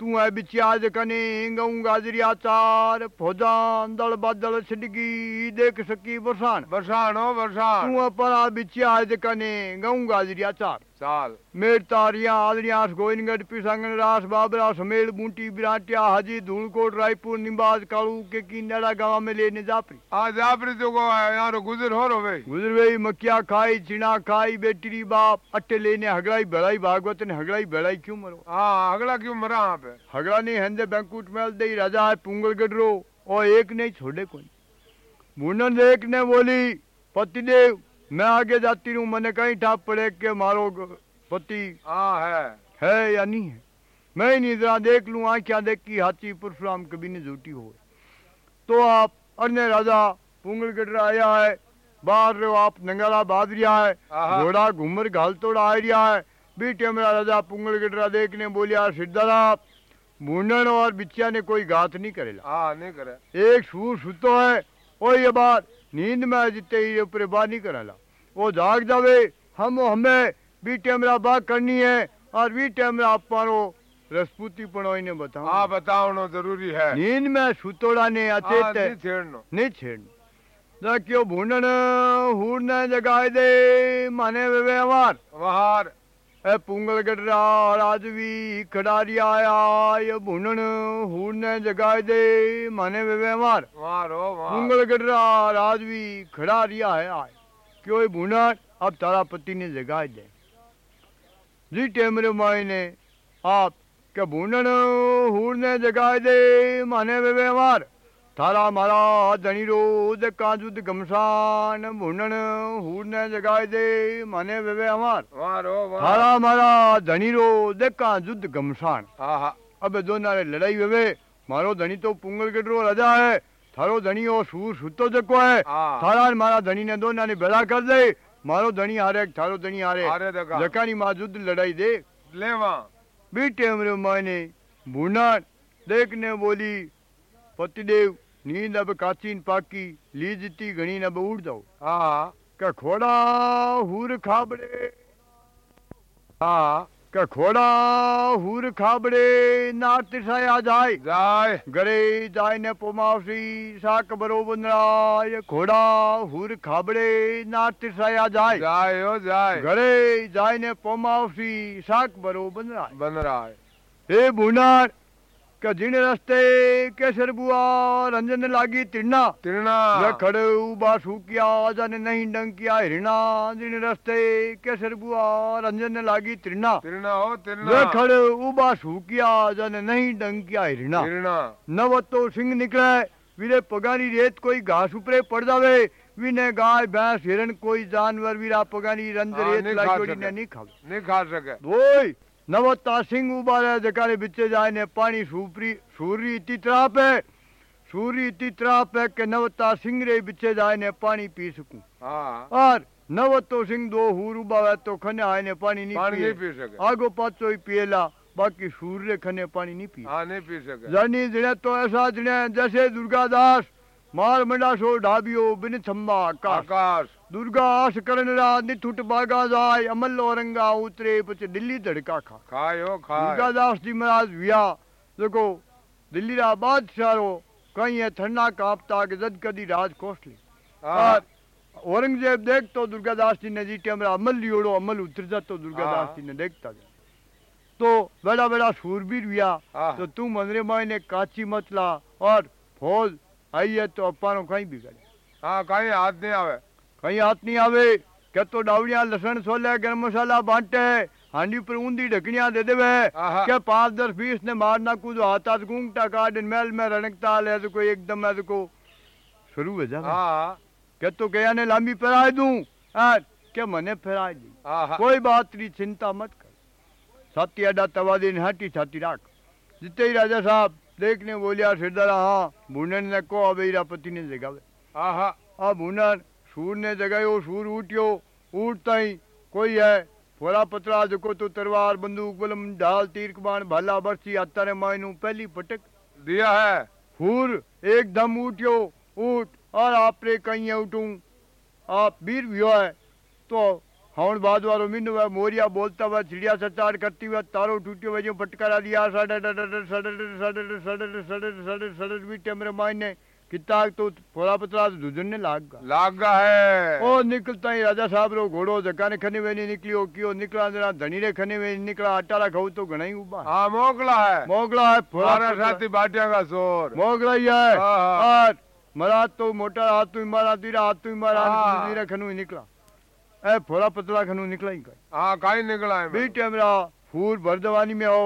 तू है बिच आज कने गऊं गाजरी आचार। फौजा दल बादल छिड़की देख सकी बरसान। बरसान बरसान। तू अपना बिच आज कने गऊं गाजरी आचार। साल मेर तारियाँ आदरियाँ गोइनगढ़ पिसंगन रास बाबरा समेल बूंटी बिराटिया हाजी धूलकोट रायपुर निम्बाज कालू के की नड़ा गाँव में लेने जापरी हाँ जापरी तो यहाँ गुजर हो रो भाई। गुजर गई मक्या खाई चिना खाई बेटरी बाप अट्टे लेने हगड़ाई बेड़ाई भागवत ने हगड़ाई बेड़ाई क्यों मरो? हाँ अगला क्यों मरा यहाँ पे? हगड़ा नहीं हंदे बैंकुट मेल दे राजा है पुंगल गडरो और एक नहीं छोड़े कोई। मुंडन एक ने बोली पतिदेव मैं आगे जाती हूँ मैंने कहीं ठाप पड़े के मारो पति। हाँ है। है या नहीं है? मैं ही नहीं जरा देख लू आ क्या देख की हाथी परशुराम कभी ने झूठी हो। तो आप अन्य राजा पुंगल गडरा आया है बाहर रहो आप नंगारा बाद रिया है घोड़ा घूमर घाल तोड़ा आ रिया है। बीटे मेरा राजा पुंगल गडरा देखने बोलिया सिद्धारा मुंडन और बिचिया ने कोई घात नहीं करेला। हाँ नहीं करे। एक सूर सुतो है और ये बात नींद में जिते ही ऊपर बात नहीं करेला वो जाग जावे हम हमें बी टेमरा बात करनी है और बी टेमरा अपारो रसपूती पड़ो इन्हें हाँ बताओ बताओ ज़रूरी है। नींद में सुतोड़ा ने हाँ, अचेत नहीं छेड़नो। नहीं छेड़ क्यों भूंडन हूरने जगाए दे माने वे व्यवहार। पुंगल गडरा राजवी खडारी आया ये भूंडन हूरने जगाए दे माने वे व्यवहार। वहार हो वहार पुंगल गडरा राजवी खड़ा रिया है आए क्यों ये भूनाट अब तारा पति ने जगाए दे। जी टेमरे माई ने आप के भूनन हूर ने जगाए दे माने वे व्यवहार? थारा मारा धनी रो दका जुद गमसान भूनन हूर ने जगाए दे माने वे व्यवहार वहार हो वहार थारा मारा धनी रो दका जुद गमसान हाँ हाँ अब दोना रे लड़ाई वेवे मारो धनी तो पुंगल गडरो राजा है। थारो धनी ओ सूर सुतो जको है। हाँ। थारा ने मारा धनी ने दोना ने बेड़ा कर दे। मारो धनी हारे थारो धनी हारे। हारे दका जकानी माँ युद्ध लड़ाई दे ले वहाँ बी टेम रे माने भूना देखने बोली पतिदेव नींद अब काचीन पाकी ली जिती घणी न अब उड़ जाओ हाँ का खोड़ा हूर खाबड़े हाँ का खोड़ा हूर खाबड़े नार तिरसाया जाए जाए गरे जाय ने पोमावसी साक बरो बंदराय घोड़ा हुर खाबड़े ना तिरसाया जाय जाए हो जाए गरे जाय ने पोमावसी साक बरो बंदराय बन रहा है हे भूनार के जिन रस्ते केसर बुआ रंजन लागी तिरना। तिरना। वे खड़े उबा सूकिया जन नहीं डंकिया हिरना। जिन रस्ते केसर बुआ रंजन लागी तिरना। तिरना हो वे तिरना खड़े उबा सूकिया जन नहीं डंकिया हिरना। तिरना नव तो सिंह निकले वीरे पगानी रेत कोई घास उपरे पड़ जावे। वीने गाय भैंस हिरन कोई जानवर वीरा पगानी रंज हाँ, रेत लाई खा जोड़ी ने नहीं खावे। नहीं खा सके। ओय नवता सिंह उबारे जकारे बिचे जाए ने पानी सूपरी सूरी इति त्राप है। सूरी इति त्राप है के नवता सिंह रे बिचे जाए ने पानी पी सकूँ। हाँ। और नवतो सिंह दो हूर उबावे तो खने आए ने पानी नहीं पानी पी सके। आगो पाचो ही पिएला बाकी सूर रे खने पानी नहीं पिए हाँ नहीं पी सके। जानी जिने तो ऐसा जिने जैसे दुर्गा दास मार मंडा सो ढाबियो बिन थम्बा आकाश। दुर्गा आस करण रा निठुट बागा जाय अमल औरंगा उतरे पछ दिल्ली धड़का खा। खाए। हो दुर्गा दास जी महाराज विया देखो दिल्ली रा बादशाह रो कहीं है ठंडा कांपता के जद कदी राज कोसली। हाँ। और औरंगज़ेब देख तो दुर्गा दास जी ने जी टेमरा अमल लियोड़ो अमल उतर जा तो दुर्गा हाँ। दास जी ने देखता जा तो बड़ा बड़ा सूरबीर विया हाँ। तो तू मंदरे माई ने काची मतला और फौज આઈએ તો આપવાનું કંઈ બી કરે હા કઈ हाथ નહીં आवे कहीं हाथ नहीं आवे કે तो डावड़िया लसन सोले ગરમ मसाला बांटे हांडी पर ऊंधी ढकनिया दे देवे के पाँच दस बीस ने मारना कुछ हाथ हाथ घूंगटा दिन महल में रनकता ले तो कोई एकदम है तो को शुरू हो जावे के तो गया ने लामी फहराए दू के मने फहराए दी कोई बात नहीं चिंता मत कर साथी अड्डा तवा दिन हाटी छाती राख जिते ही राजा साहब देखने बोलिया सिद्धर हाँ भूनन ने को अब पति ने जगावे आहा। हाँ, अब भूनन सूर ने जगायो सूर उठियो। उठता ही कोई है? फोरा पतरा जको तो तलवार बंदूक बलम ढाल तीर कमान भाला बरसी आता ने मायनू पहली पटक दिया है। हूर एकदम उठियो। उठ और आप रे कहीं उठूं? आप वीर भी है? तो हवन बाद वारो हुआ मोरिया बोलता हुआ चिड़िया सचार करती हुआ तारो टूटे हुए जो पटकारा दिया मेरे मायने किताक तो थोड़ा पतला दुजन ने लाग लागा है। ओ निकलता ही राजा साहब रो घोड़ो जका ने खने वेनी निकलियो कियो निकला जरा धनी रे खने वेनी निकला आटा रा खाऊ तो घना ही उबा। हाँ मोगला है। मोगला है फुलारा साथी बाटिया का ज़ोर मोगला ही है। हाँ, हाँ। और मरा तो मोटा हाथ तू मारा तीरा हाथ तू मारा हाँ। तीरा खनु निकला। ए फोरा पतला खनु निकला ही का हाँ कहीं निकला है बी टेमरा फूर भरदवानी में हो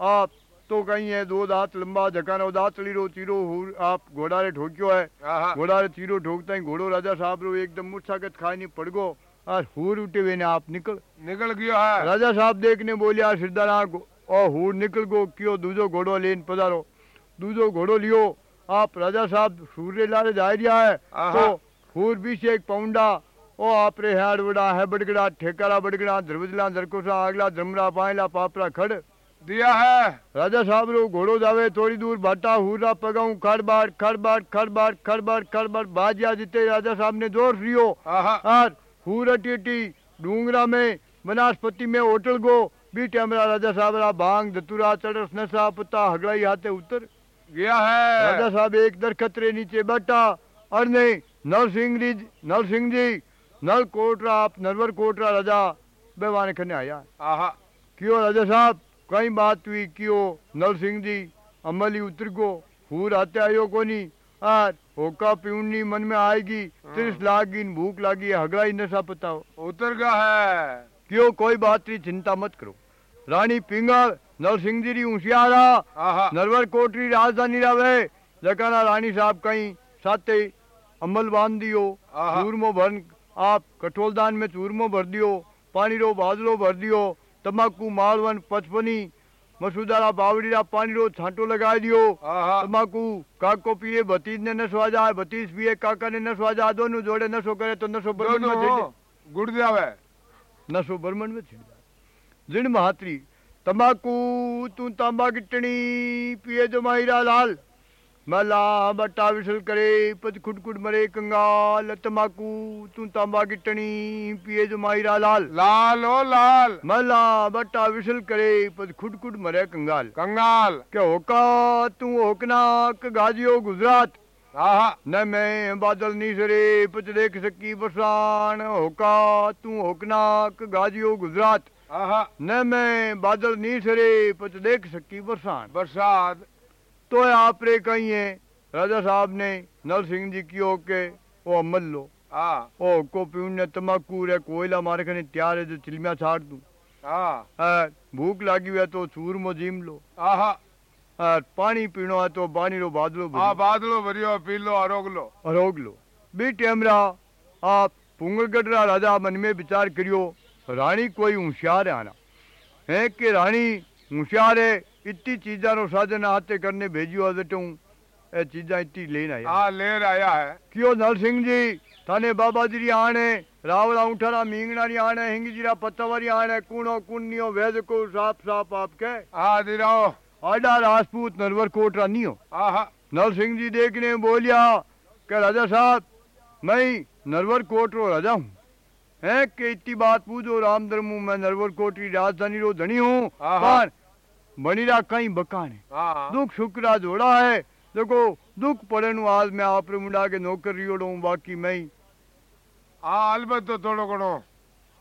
आप तो कहीं है दो दांत लंबा जकानो दांत लीरो तीरो हूर आप घोड़ा रे ठोक्यो है। हाँ घोड़ा रे तीरो ठोकता ही घोड़ो राजा साहब रो एकदम मुठसागत खाई नहीं पड़ गो और हूर उठे हुए ने आप निकल। निकल गया है। राजा साहब देखने बोलिया सिरदारा ओ हूर निकल गो क्यों? दूजो घोड़ो लेन पधारो। दूजो घोड़ो लियो। आप राजा साहब सूर्य लारे जा रिया है। तो हूर बीस एक पाउंडा ओ आपरे हाड़ बड़ा है बड़गड़ा ठेकारा बड़गड़ा द्रवजला दरकोसा आगला द्रमरा पायला पापरा खड़। दिया है। राजा साहब रो घोड़ो जावे थोड़ी दूर बाटा हुरा पगाऊ खड़बाड़ खड़बाड़ खड़बाड़ खड़बाड़ खड़बाड़ बाजिया जीते राजा साहब ने ज़ोर रियो और हुरटी डूंगरा में वनस्पति में होटल गो बी टेमरा राजा साहब रा भाँग धतुरा चढ़स नशा पता हगड़ाई हाथे उतर। गया है। राजा साहब एक दरखत रे नीचे बैठा और नहीं नरसिंह जी नल सिंह जी नल कोटरा आप नरवर कोटरा राजा बेवाने खने आया। हाँ क्यों राजा साहब? कई बात हुई क्यों? नल सिंह जी अमली उतर गो। हूर आते आयो कोनी। और होका पीउनी मन में आएगी। तिरस लागी भूख लागी हगड़ाई नशा पताओ। उतर गया है। क्यों? कोई बात नहीं चिंता मत करो। रानी पिंगल नल सिंह जी री होशियारा। हाँ नरवर कोटरी राजधानी रहे जकाना रानी साहब कहीं साथे अमल बाँध दियो आहा। कठोलदान में चूरमो આપ કઠોલદાન મેં ચૂરમો ભર દો પાણીરો બાદલો ભર દો તમાકુ માળવન પચપની મસૂદારા બાવડીરા પાણીરો છાંટો લગાવી દો તમાકુ કાકો પીએ ભતીજ ને નસવા જાય ભતીજ પીએ કાકા ને નસવા જાય દોનું જોડે નશો કરે તો નશો બ્રહ્મણ માં ગુડ આવે નશો બ્રહ્મણ માં છે જીણ મહાત્રી તમાકુ તું તાંબા ગીટણી પીએ જો માહીરા લાલ मला बट्टा विसल करे पद खुट खुट मरे कंगाल तंबाकू तू तांबा गिटनी पिए जो माहिरा लाल। लाल ओ लाल। मला बट्टा विसल करे पद खुट खुट मरे कंगाल। कंगाल। के होका तू होकना गाजियो गुजरात? न मैं बादल नीसरे पच देख सकी बरसान होका तू होकना गाजियो गुजरात? न मैं बादल नीसरे पच देख सकी बरसान बरसात। तो आप रे कही है। राजा साहब ने नल सिंह जी की के ओ अमल लो। हाँ। ओ को पीने तम्बाकू रे कोयला मारे खने तैयार है जो चिलमिया छाड़ दूँ। हाँ। भूख लगी हुई है तो चूर मो जीम लो। हाँ और पानी पीनो है तो पानी रो बादलो हाँ बादलो भरियो पी लो अरोग लो। रोक लो। बी टेमरा आप पुंगलगढ़ राजा मन में विचार करियो रानी कोई होशियार है आना। है कि रानी होशियार है इतनी चीजा नो साधन हाथे करने भेजियो अजटू ए चीजा इतनी लेन आया। हाँ लेर आया है। क्यों नल सिंह जी? थाने बाबा जी आने रावला उठारा मींगना री आने हिंग जीरा पत्तावारी आने कूणो कुन्नियो वैद को साफ़ साफ़ आपके हाँ दिराओ आडा राजपूत नरवर कोट रानियो हो। हाँ नल सिंह जी देखने बोलिया कि राजा साहब मैं नरवर कोट रो राजा हूँ। है कि इतनी बात पूछो राम धर्मू मैं नरवर कोट की राजधानी रो धनी हूँ। हाँ, बनीरा कहीं बकाने हाँ। दुख शुक्रा जोड़ा है। देखो दुख पड़े नु आज मैं आप रे मुंडा के नौकर रियोड़ो बाकी मैं ही हाँ अलबत्त तो थोड़ो घणो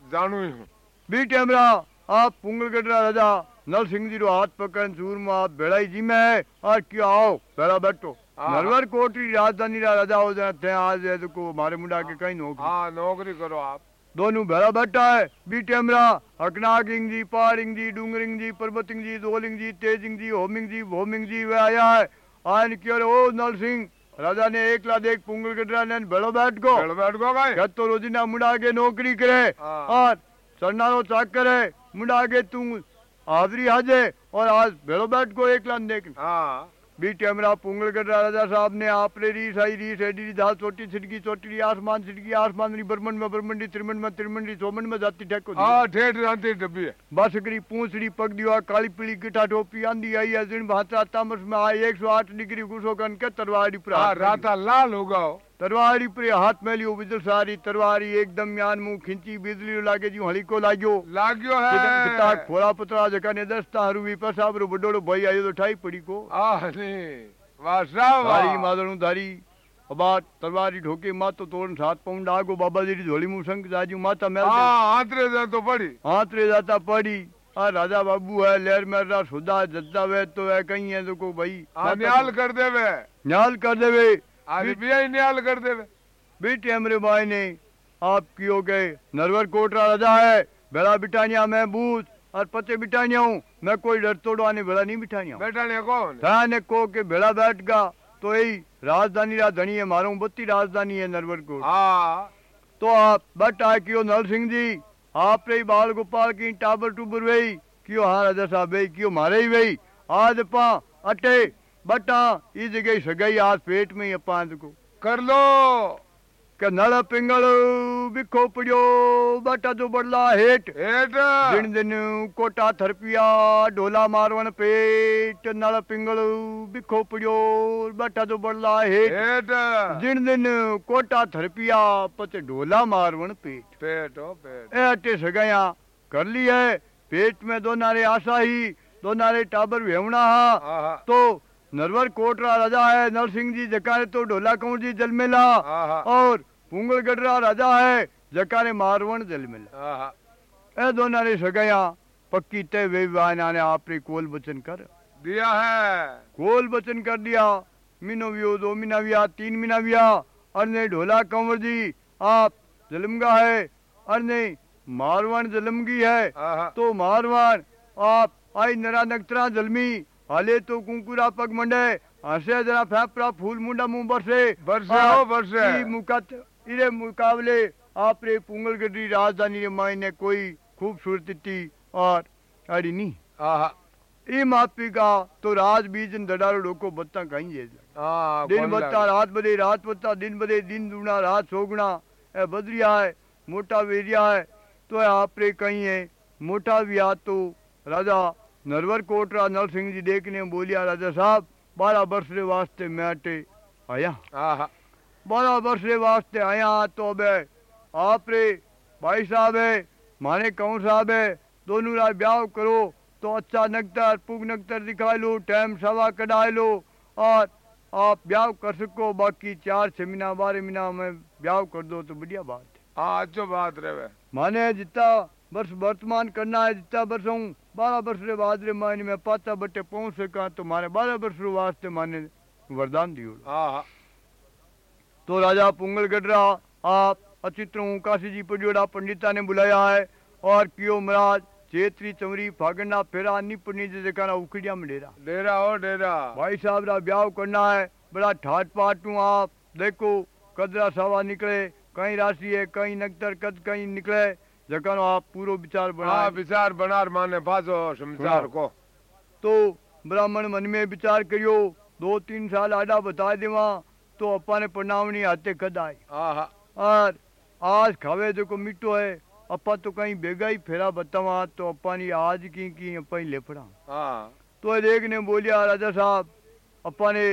जानू ही हूँ। बी टेमरा आप पुंगलगढ़ राजा नल सिंह जी रो हाथ पकड़ चूर में आप बेड़ाई जी में है। और क्यों आओ बेड़ा बैठो। हाँ। नरवर कोट री राजधानी रा राजा हो जाए थे आज है तो को मारे मुंडा के कहीं नौकरी। हाँ नौकरी करो आप। दोनों भेड़ा बैठा है। बी टेमरा हकनागिंग जी पारिंग जी डूंगरिंग जी पर्वतिंग जी दोलिंग जी तेजिंग जी होमिंग जी भोमिंग जी वे आया है। आयन क्यों रे ओ नल सिंह राजा ने एक ला देख पुंगल गडरा ने भेड़ो बैठ को चल बैठ गो भाई। तो रोजीना मुंडा के नौकरी करे। हाँ। और सरनारो चाकर है मुंडा के तू हाजरी हाजे और आज भेड़ो बैठ को एक लान देख। हाँ। बी टेमरा पुंगल गडरा राजा साहब ने। आपने री साई री सेडी री दाल चोटी छिड़की री आसमान छिड़की आसमान री बरमंड में बरमंड री त्रिमण में त्रिमण री सोमन में जाती ठेको। हाँ ठेठ शांति डब्बी है। बासकरी पूंछड़ी पग दिवा काली पीली गिटा टोपी आंधी आई है दिन भाता तामस में आई एक सौ आठ डिग्री घुसो कन के तरवाड़ी पर हाँ राता लाल होगा तरवारी पर हाथ में लियो बिजल सारी तरवारी एकदम यान मुँह खिंची बिजली लागे जी हली को लाग्यो किता है खोला पतरा जका ने दस्ता हरू वी पसाब रो बडोड़ो भाई आयो तो ठाई पड़ी को। नहीं वाह साहब धारी मादणू धारी अबात तरवारी ढोके मातो तोरण सात पाउंड आगो बाबा जी झोली मुँह संग जाजू माता मेल दे। हाँ आंतरे जा तो पड़ी। हाथ जाता पड़ी। आ राजा बाबू है लेर मेरा सुधा जद्दा वे तो है कहीं है तो को भाई। हाँ न्याल कर देवे। न्याल कर देवे। कर देवे बेटे हमरे भाई ने आप कियो गए। नरवर कोटरा राजा है। बेड़ा मैं और पते बिठानिया हूँ। मैं कोई डर तोड़ो आने बेड़ा नहीं बिठानिया। बैठा ने कौन? ने को के बेड़ा बैठ गा। तो यही राजधानी रा धनी है मारो बत्ती राजधानी है नरवर कोट। हाँ। तो आप बट आ कियो नल सिंह जी। आप रे बाल गोपाल की टाबर टूबर वही। क्यों हाँ राजा साहब वही कियो मारे ही वही। आज पा अटे बट हाँ ये सगाई आज पेट में ही पाँच को। कर लो। कनल पिंगल बिखो पड़ियो बटा जो बड़ला हेठ। हेठ। दिन दिन कोटा थरपिया ढोला मारवन पेट। नल पिंगल बिखो पड़ियो बटा जो बड़ला हेठ। हेठ। दिन दिन कोटा थरपिया पते ढोला मारवन पेट। पेट ओ पेट। ऐटे सगाया कर ली है। पेट में दो नारे आशा ही दो नारे टाबर वेवना हा। तो नरवर कोटरा राजा है नरसिंह जी जकारे तो ढोला कंवर जी जलमेला हाँ हाँ। और पुंगल गडरा राजा है जकारे मारवण जलमेला हाँ हाँ। ए दोनों ने सगाया पक्की तय वे ने आपने कोल वचन कर। दिया है। कोल वचन कर दिया। मीनो वियो दो महीना विया तीन महीना विया। अरने ढोला कंवर जी आप जलमगा है। अरने मारवान जलमगी है। हाँ हाँ। तो मारवान आप आई नरा नक्तरा जलमी। हाले तो कुंकुरा पग मंडे हंसे जरा फेफड़ा फूल मुंडा मुँह बरसे। बरसे हो बरसे। ई मुकात इरे मुकाबले आपरे पुंगल गढ़ी राजधानी रे मायने कोई खूबसूरती थी और अड़ी नहीं हाँ हाँ ई मापी का तो राज बीजन दडारो डोको बत्ता कहीं जे। दिन बत्ता रात बदे रात बत्ता दिन बदे दिन दूना रात सोगुना ए बदरिया है मोटा वेरिया है तो आपरे कहीं है मोटा विया तो राजा नरवर कोटरा नर सिंह जी देखने बोलिया राजा साहब बारह वर्ष रे वास्ते मैं अटे आया। बारह वर्ष रे वास्ते आया तो अब आप रे भाई साहब है माने कौन साहब है दोनों रा ब्याह करो तो अच्छा नकतर पुग नकतर दिखा लो टाइम सवा कढ़ाए लो और आप ब्याह कर सको बाकी चार छह महीना बारह महीना में ब्याह कर दो तो बढ़िया बात है। हाँ अच्छो बात रहे। माने जितना वर्ष वर्तमान करना है जितना वर्ष हूँ बारह वर्ष रे बाद रे माने मैं पाता बटे पहुँच सका तो माने बारह वर्ष रे वास्ते माने वरदान दियो। हाँ हाँ। तो राजा पुंगल गडरा आप अचित्र काशी जी पडियोड़ा पंडिता ने बुलाया है और कियो महाराज चेत्री चमरी फागना फेरा अन्नी पुण्य जे जकारा उखड़िया में डेरा डेरा हो डेरा। भाई साहब रा ब्याह करना है बड़ा ठाट पाट हूँ आप देखो कदरा सवा निकले कहीं राशि है कहीं नक्तर कद कहीं निकले जकारो आप पूरो विचार हाँ बना विचार बनार माने संसार हाँ। को। तो ब्राह्मण मन में विचार करियो दो तीन साल आडा बता देवा तो अपा ने प्रणावनी हाथे कद हाँ हाँ और आज खावे जेको मीठो है अपा तो कहीं बेगा ही फेरा बतावा तो अपा नी आज की की अपा ही लेफड़ा। हाँ। तो एक ने बोलिया राजा साहब अपा ने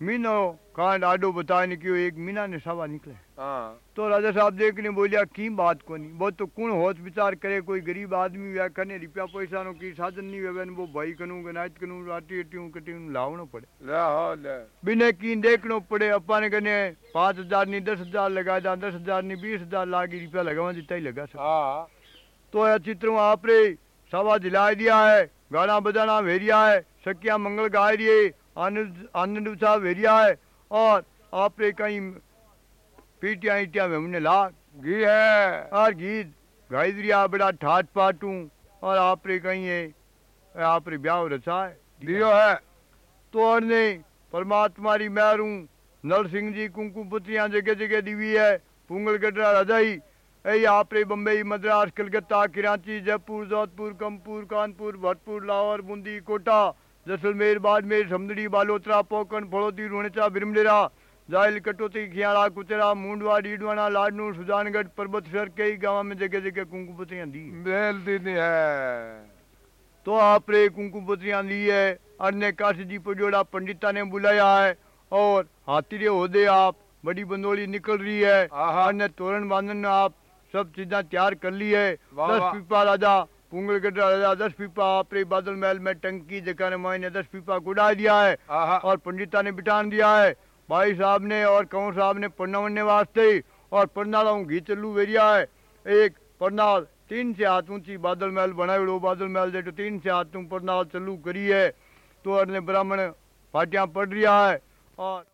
मीनो कांड आडो बताए ने क्यों एक मीना ने सवा निकले। हाँ। तो राजा साहब देख ने बोलिया की बात को नहीं वो तो कौन होश विचार करे? कोई गरीब आदमी व्या कने रुपया पैसा नो की साधन नहीं वेवे वो भाई कनू गनाइत कनू राटी अटी कटी लावनो पड़े। ले ले। बिने की देखनो पड़े अपा ने कने पाँच हज़ार नी दस हज़ार लगा दा दस हज़ार नी बीस हज़ार लागी रुपया लगावा जितना ही लगा सक। हाँ। तो यह चित्र में आपरे सवा दिला दिया है गाना बजाना भेरिया है सकिया मंगल गाय रही आनंद आनंद उत्साह भेरिया है और आपरे कहीं पीटिया ईटिया में हमने ला घी है। और गीत गाई दिया बड़ा ठाट पाटू और आपरे कहीं है आपरे ब्याह रचा है। दियो है। तो ने परमात्मा री मेहरू नरसिंह जी कुंकु पुत्रियाँ जगह जगह दीवी है पुंगल गडरा रजाई ऐ आपरे बम्बई मद्रास कलकत्ता कराची जयपुर जोधपुर कमपुर कानपुर भरतपुर लाहौर बूंदी कोटा जैसलमेर बाड़मेर समदड़ी बालोतरा पोकन फड़ोती रुणेचा बिरमडेरा जायल कटोती खियाड़ा कुचरा मुंडवा डीडवाना लाडनू सुजानगढ़ पर्वत सर कई गाँव में जगह जगह कुंकु पुत्रियाँ दी। बेल दीदी है। तो आपने कुंकु पुत्रियाँ ली है अन्य काशी जी पजोड़ा पंडिता ने बुलाया है और हाथी रे होदे आप बड़ी बंदोली निकल रही है अन्य तोरण बांधन आप सब चीजा तैयार कर ली है दस पीपा राजा पुंगल गड्ढा राजा दस पीपा आपरे बादल महल में टंकी जगह ने दस पीपा गुड़ा दिया है। और पंडिता ने बिठान दिया है। भाई साहब ने और कंवर साहब ने पन्नावने वास्ते और परनाला घी चलू वेरिया है। एक परनाल तीन से हाथ ऊँची बादल महल बनायो बादल महल जेटो तीन से हाथ ऊं परनाल चलू करी है। तो अरने ब्राह्मण फाटिया पढ़ रिया है और